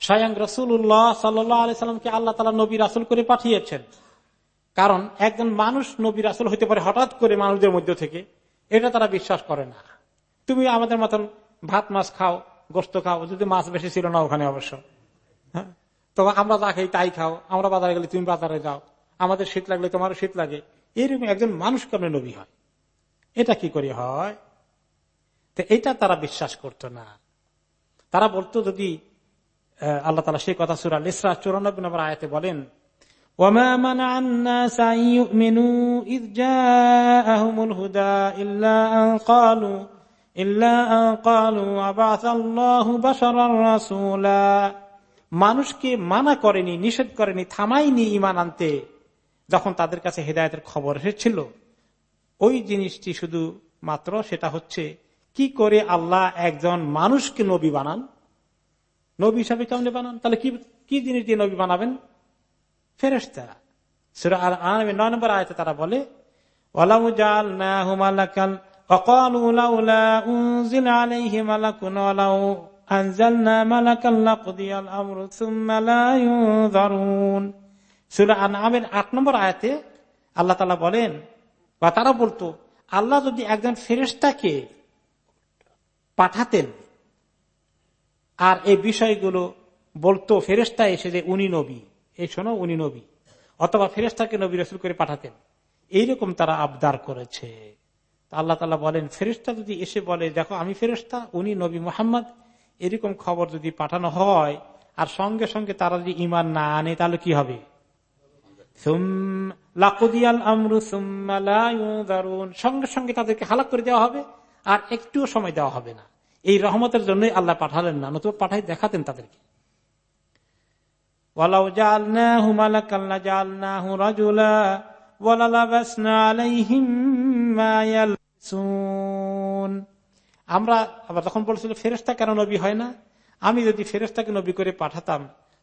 স্বয়ং রসুল্লাহ সাল্লামকে আল্লাহ তালা নবী রাসুল করে পাঠিয়েছেন। কারণ একজন মানুষ নবী রাসুল হইতে পারে হঠাৎ করে মানুষদের মধ্য থেকে, এটা তারা বিশ্বাস করে না। তুমি আমাদের মতন ভাত মাছ খাও, গোস্ত খাও, যদি মাছ বেশি ছিল না ওখানে অবশ্য। হ্যাঁ? তো আমরা যা খাই তাই খাও, আমরা বাজারে গেলে তুমি বাজারে যাও। আমাদের শীত লাগলে তোমারও শীত লাগে। এরকম একজন মানুষ কেমন নবী হয়? এটা কি করে হয়? তো এটা তারা বিশ্বাস করত না। তারা বলতো যদি আল্লাহ তালা সেই কথা সুরাল ইসরা চুরানব্বই নম্বর আয়াতে বলেন মানুষকে মানা করেনি, নিষেধ করেনি থামাইনি ইমান আনতে। যখন তাদের কাছে হেদায়তের খবর এসেছিল, ওই জিনিসটি শুধু মাত্র সেটা হচ্ছে, কি করে আল্লাহ একজন মানুষকে নবী বানান? নবী হিসাবে কেমন বানান? তাহলে কি কি জিনিস দিয়ে নবী বানাবেন? ফেরেস তারা নয় নম্বর আয়তে তারা বলে আমরা সুরা আনামের আট নম্বর আয়াতে আল্লাহ তালা বলেন, বা তারা বলতো, আল্লাহ যদি একজন ফেরেস্তাকে পাঠাতেন, আর এই বিষয়গুলো বলতো ফেরেস্তা এসে যে উনি নবী, এই শোনো উনি নবী, অথবা ফেরেস্তাকে নবী রসুল করে পাঠাতেন, এইরকম তারা আবদার করেছে। আল্লাহ তালা বলেন ফেরেস্তা যদি এসে বলে, দেখো, আমি ফেরেস্তা উনি নবী মোহাম্মদ, এরকম খবর যদি পাঠানো হয়, আর সঙ্গে সঙ্গে তারা যদি ইমান না আনে, তাহলে কি হবে সুম- লাকুদিয়াল আমরু সুম্মা লা ইউযারুন। সঙ্গে সঙ্গে তাদেরকে হালাক করে দেওয়া হবে, আর একটুও সময় দেওয়া হবে না। এই রহমতের জন্যই আল্লাহ পাঠালেন না, নতুবা পাঠাই দেখাতেন তাদেরকে। আমরা আবার তখন বলছিল ফেরেস্তা কেন নবী হয় না? আমি যদি ফেরেস্তাকে নবী করে পাঠাতাম,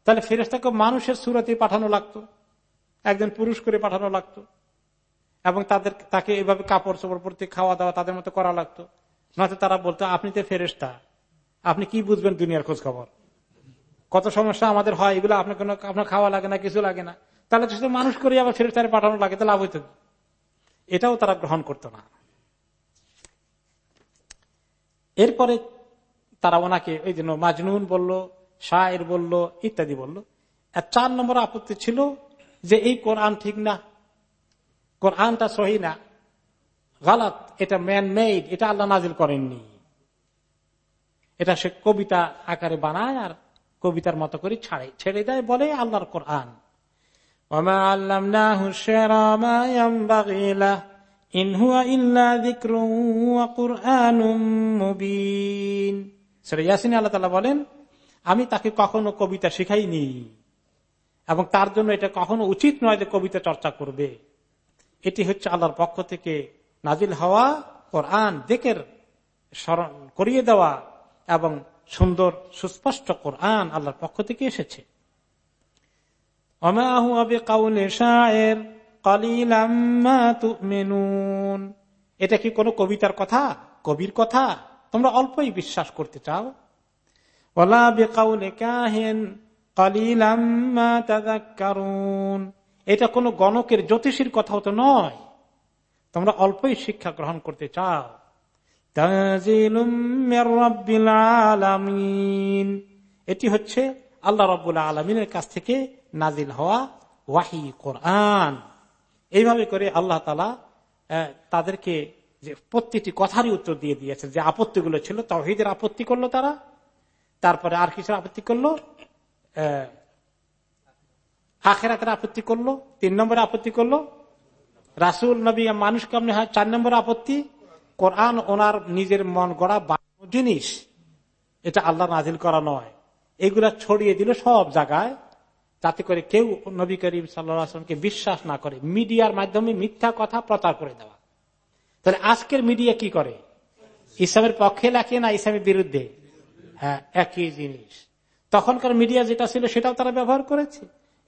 তাহলে ফেরেস্তাকে মানুষের সুরতে পাঠানো লাগতো। একজন পুরুষ করে পাঠানো লাগতো। এবং তাদের, তাকে এভাবে কাপড় চোপড় পরতে খাওয়া দাওয়া তাদের মতো করা লাগতো। নয়তো তারা বলতো, আপনি তো ফেরেস্তা আপনি কি বুঝবেন দুনিয়ার খোঁজ খবর কত সমস্যা আমাদের হয়, এগুলো আপনার কোনো, আপনার খাওয়া লাগে না, কিছু লাগে না। তাহলে শুধু মানুষ করে আবার ফেরেস্তারে পাঠানো লাগে, তো লাভ হইতো এটাও তারা গ্রহণ করতো না। এরপরে তারা ওনাকে ওই জন্য মাজনুন বলল, শায়ের বলল, ইত্যাদি বলল। আর চার নম্বর আপত্তি ছিল যে এই কোরআন ঠিক না কোরআনটা সহি না গালাত এটা ম্যান মেড এটা আল্লাহ নাজিল করেননি। এটা সে কবিতা আকারে বানায় আর কবিতার মতো করে ছাড়ে ছেড়ে দেয় বলে আল্লাহর কোরআন। আল্লাহ বলেন আমি তাকে কখনো কবিতা শিখাইনি। এবং তার জন্য এটা কখনো উচিত নয় যে কবিতা চর্চা করবে। এটি হচ্ছে আল্লাহর পক্ষ থেকে নাজিল হওয়া কোরআন দেখের স্মরণ করিয়ে দেওয়া এবং সুন্দর, সুস্পষ্ট কোরআন আল্লাহর পক্ষ থেকে এসেছে। এটা কি কোনো কবিতার কথা? কবির কথা? তোমরা অল্পই বিশ্বাস করতে চাও? কাহেন এটা কোন গণকের জ্যোতিষীর কথা হতো নয়। তোমরা অল্পই শিক্ষা গ্রহণ করতে চাও। এটি হচ্ছে আল্লাহ রবুল্লা আলমিনের কাছ থেকে নাজিল হওয়া ওয়াহি কোরআন। এইভাবে করে আল্লাহ তালা তাদেরকে যে প্রত্যেকটি কথারই উত্তর দিয়ে দিয়েছে যে আপত্তিগুলো ছিল তহিদের আপত্তি করল তারা, তারপরে আর কিছু আপত্তি করল? আখেরাতের আপত্তি করল, তিন নম্বরে আপত্তি করল, রাসুল, নবী মানুষ কেমনি হয় চার নম্বর আপত্তি, কোরআন ওনার নিজের মন গড়া জিনিস। এটা আল্লাহ নাজিল করা নয়। এগুলা ছড়িয়ে দিল সব জায়গায়, যাতে করে কেউ নবী করিম সাল্লামকে বিশ্বাস না করে। মিডিয়ার মাধ্যমে মিথ্যা কথা প্রচার করে দেওয়া। তাহলে আজকের মিডিয়া কি করে? ইসলামের পক্ষে লেখে না ইসলামের বিরুদ্ধে? হ্যাঁ একই জিনিস। তখনকার মিডিয়া যেটা ছিল সেটাও তারা ব্যবহার করেছে।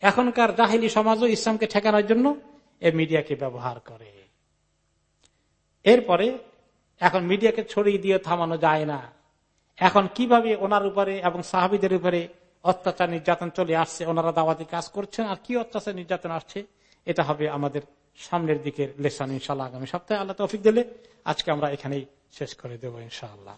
এখনকার জাহিলি সমাজও ইসলামকে ঠেকানোর জন্য এ মিডিয়াকে ব্যবহার করে। এরপরে এখন মিডিয়াকে ছড়িয়ে দিয়ে থামানো যায় না। এখন কীভাবে ওনার উপরে এবং সাহাবিদের উপরে অত্যাচার নির্যাতন চলে আসছে, ওনারা দাওয়াতি কাজ করছেন, আর কি অত্যাচার নির্যাতন আসছে, এটা হবে আমাদের সামনের দিকের লেসান ইনশাল্লাহ আগামী সপ্তাহে। আল্লাহ তৌফিক দিলে আজকে আমরা এখানেই শেষ করে দেবো ইনশাআল্লাহ।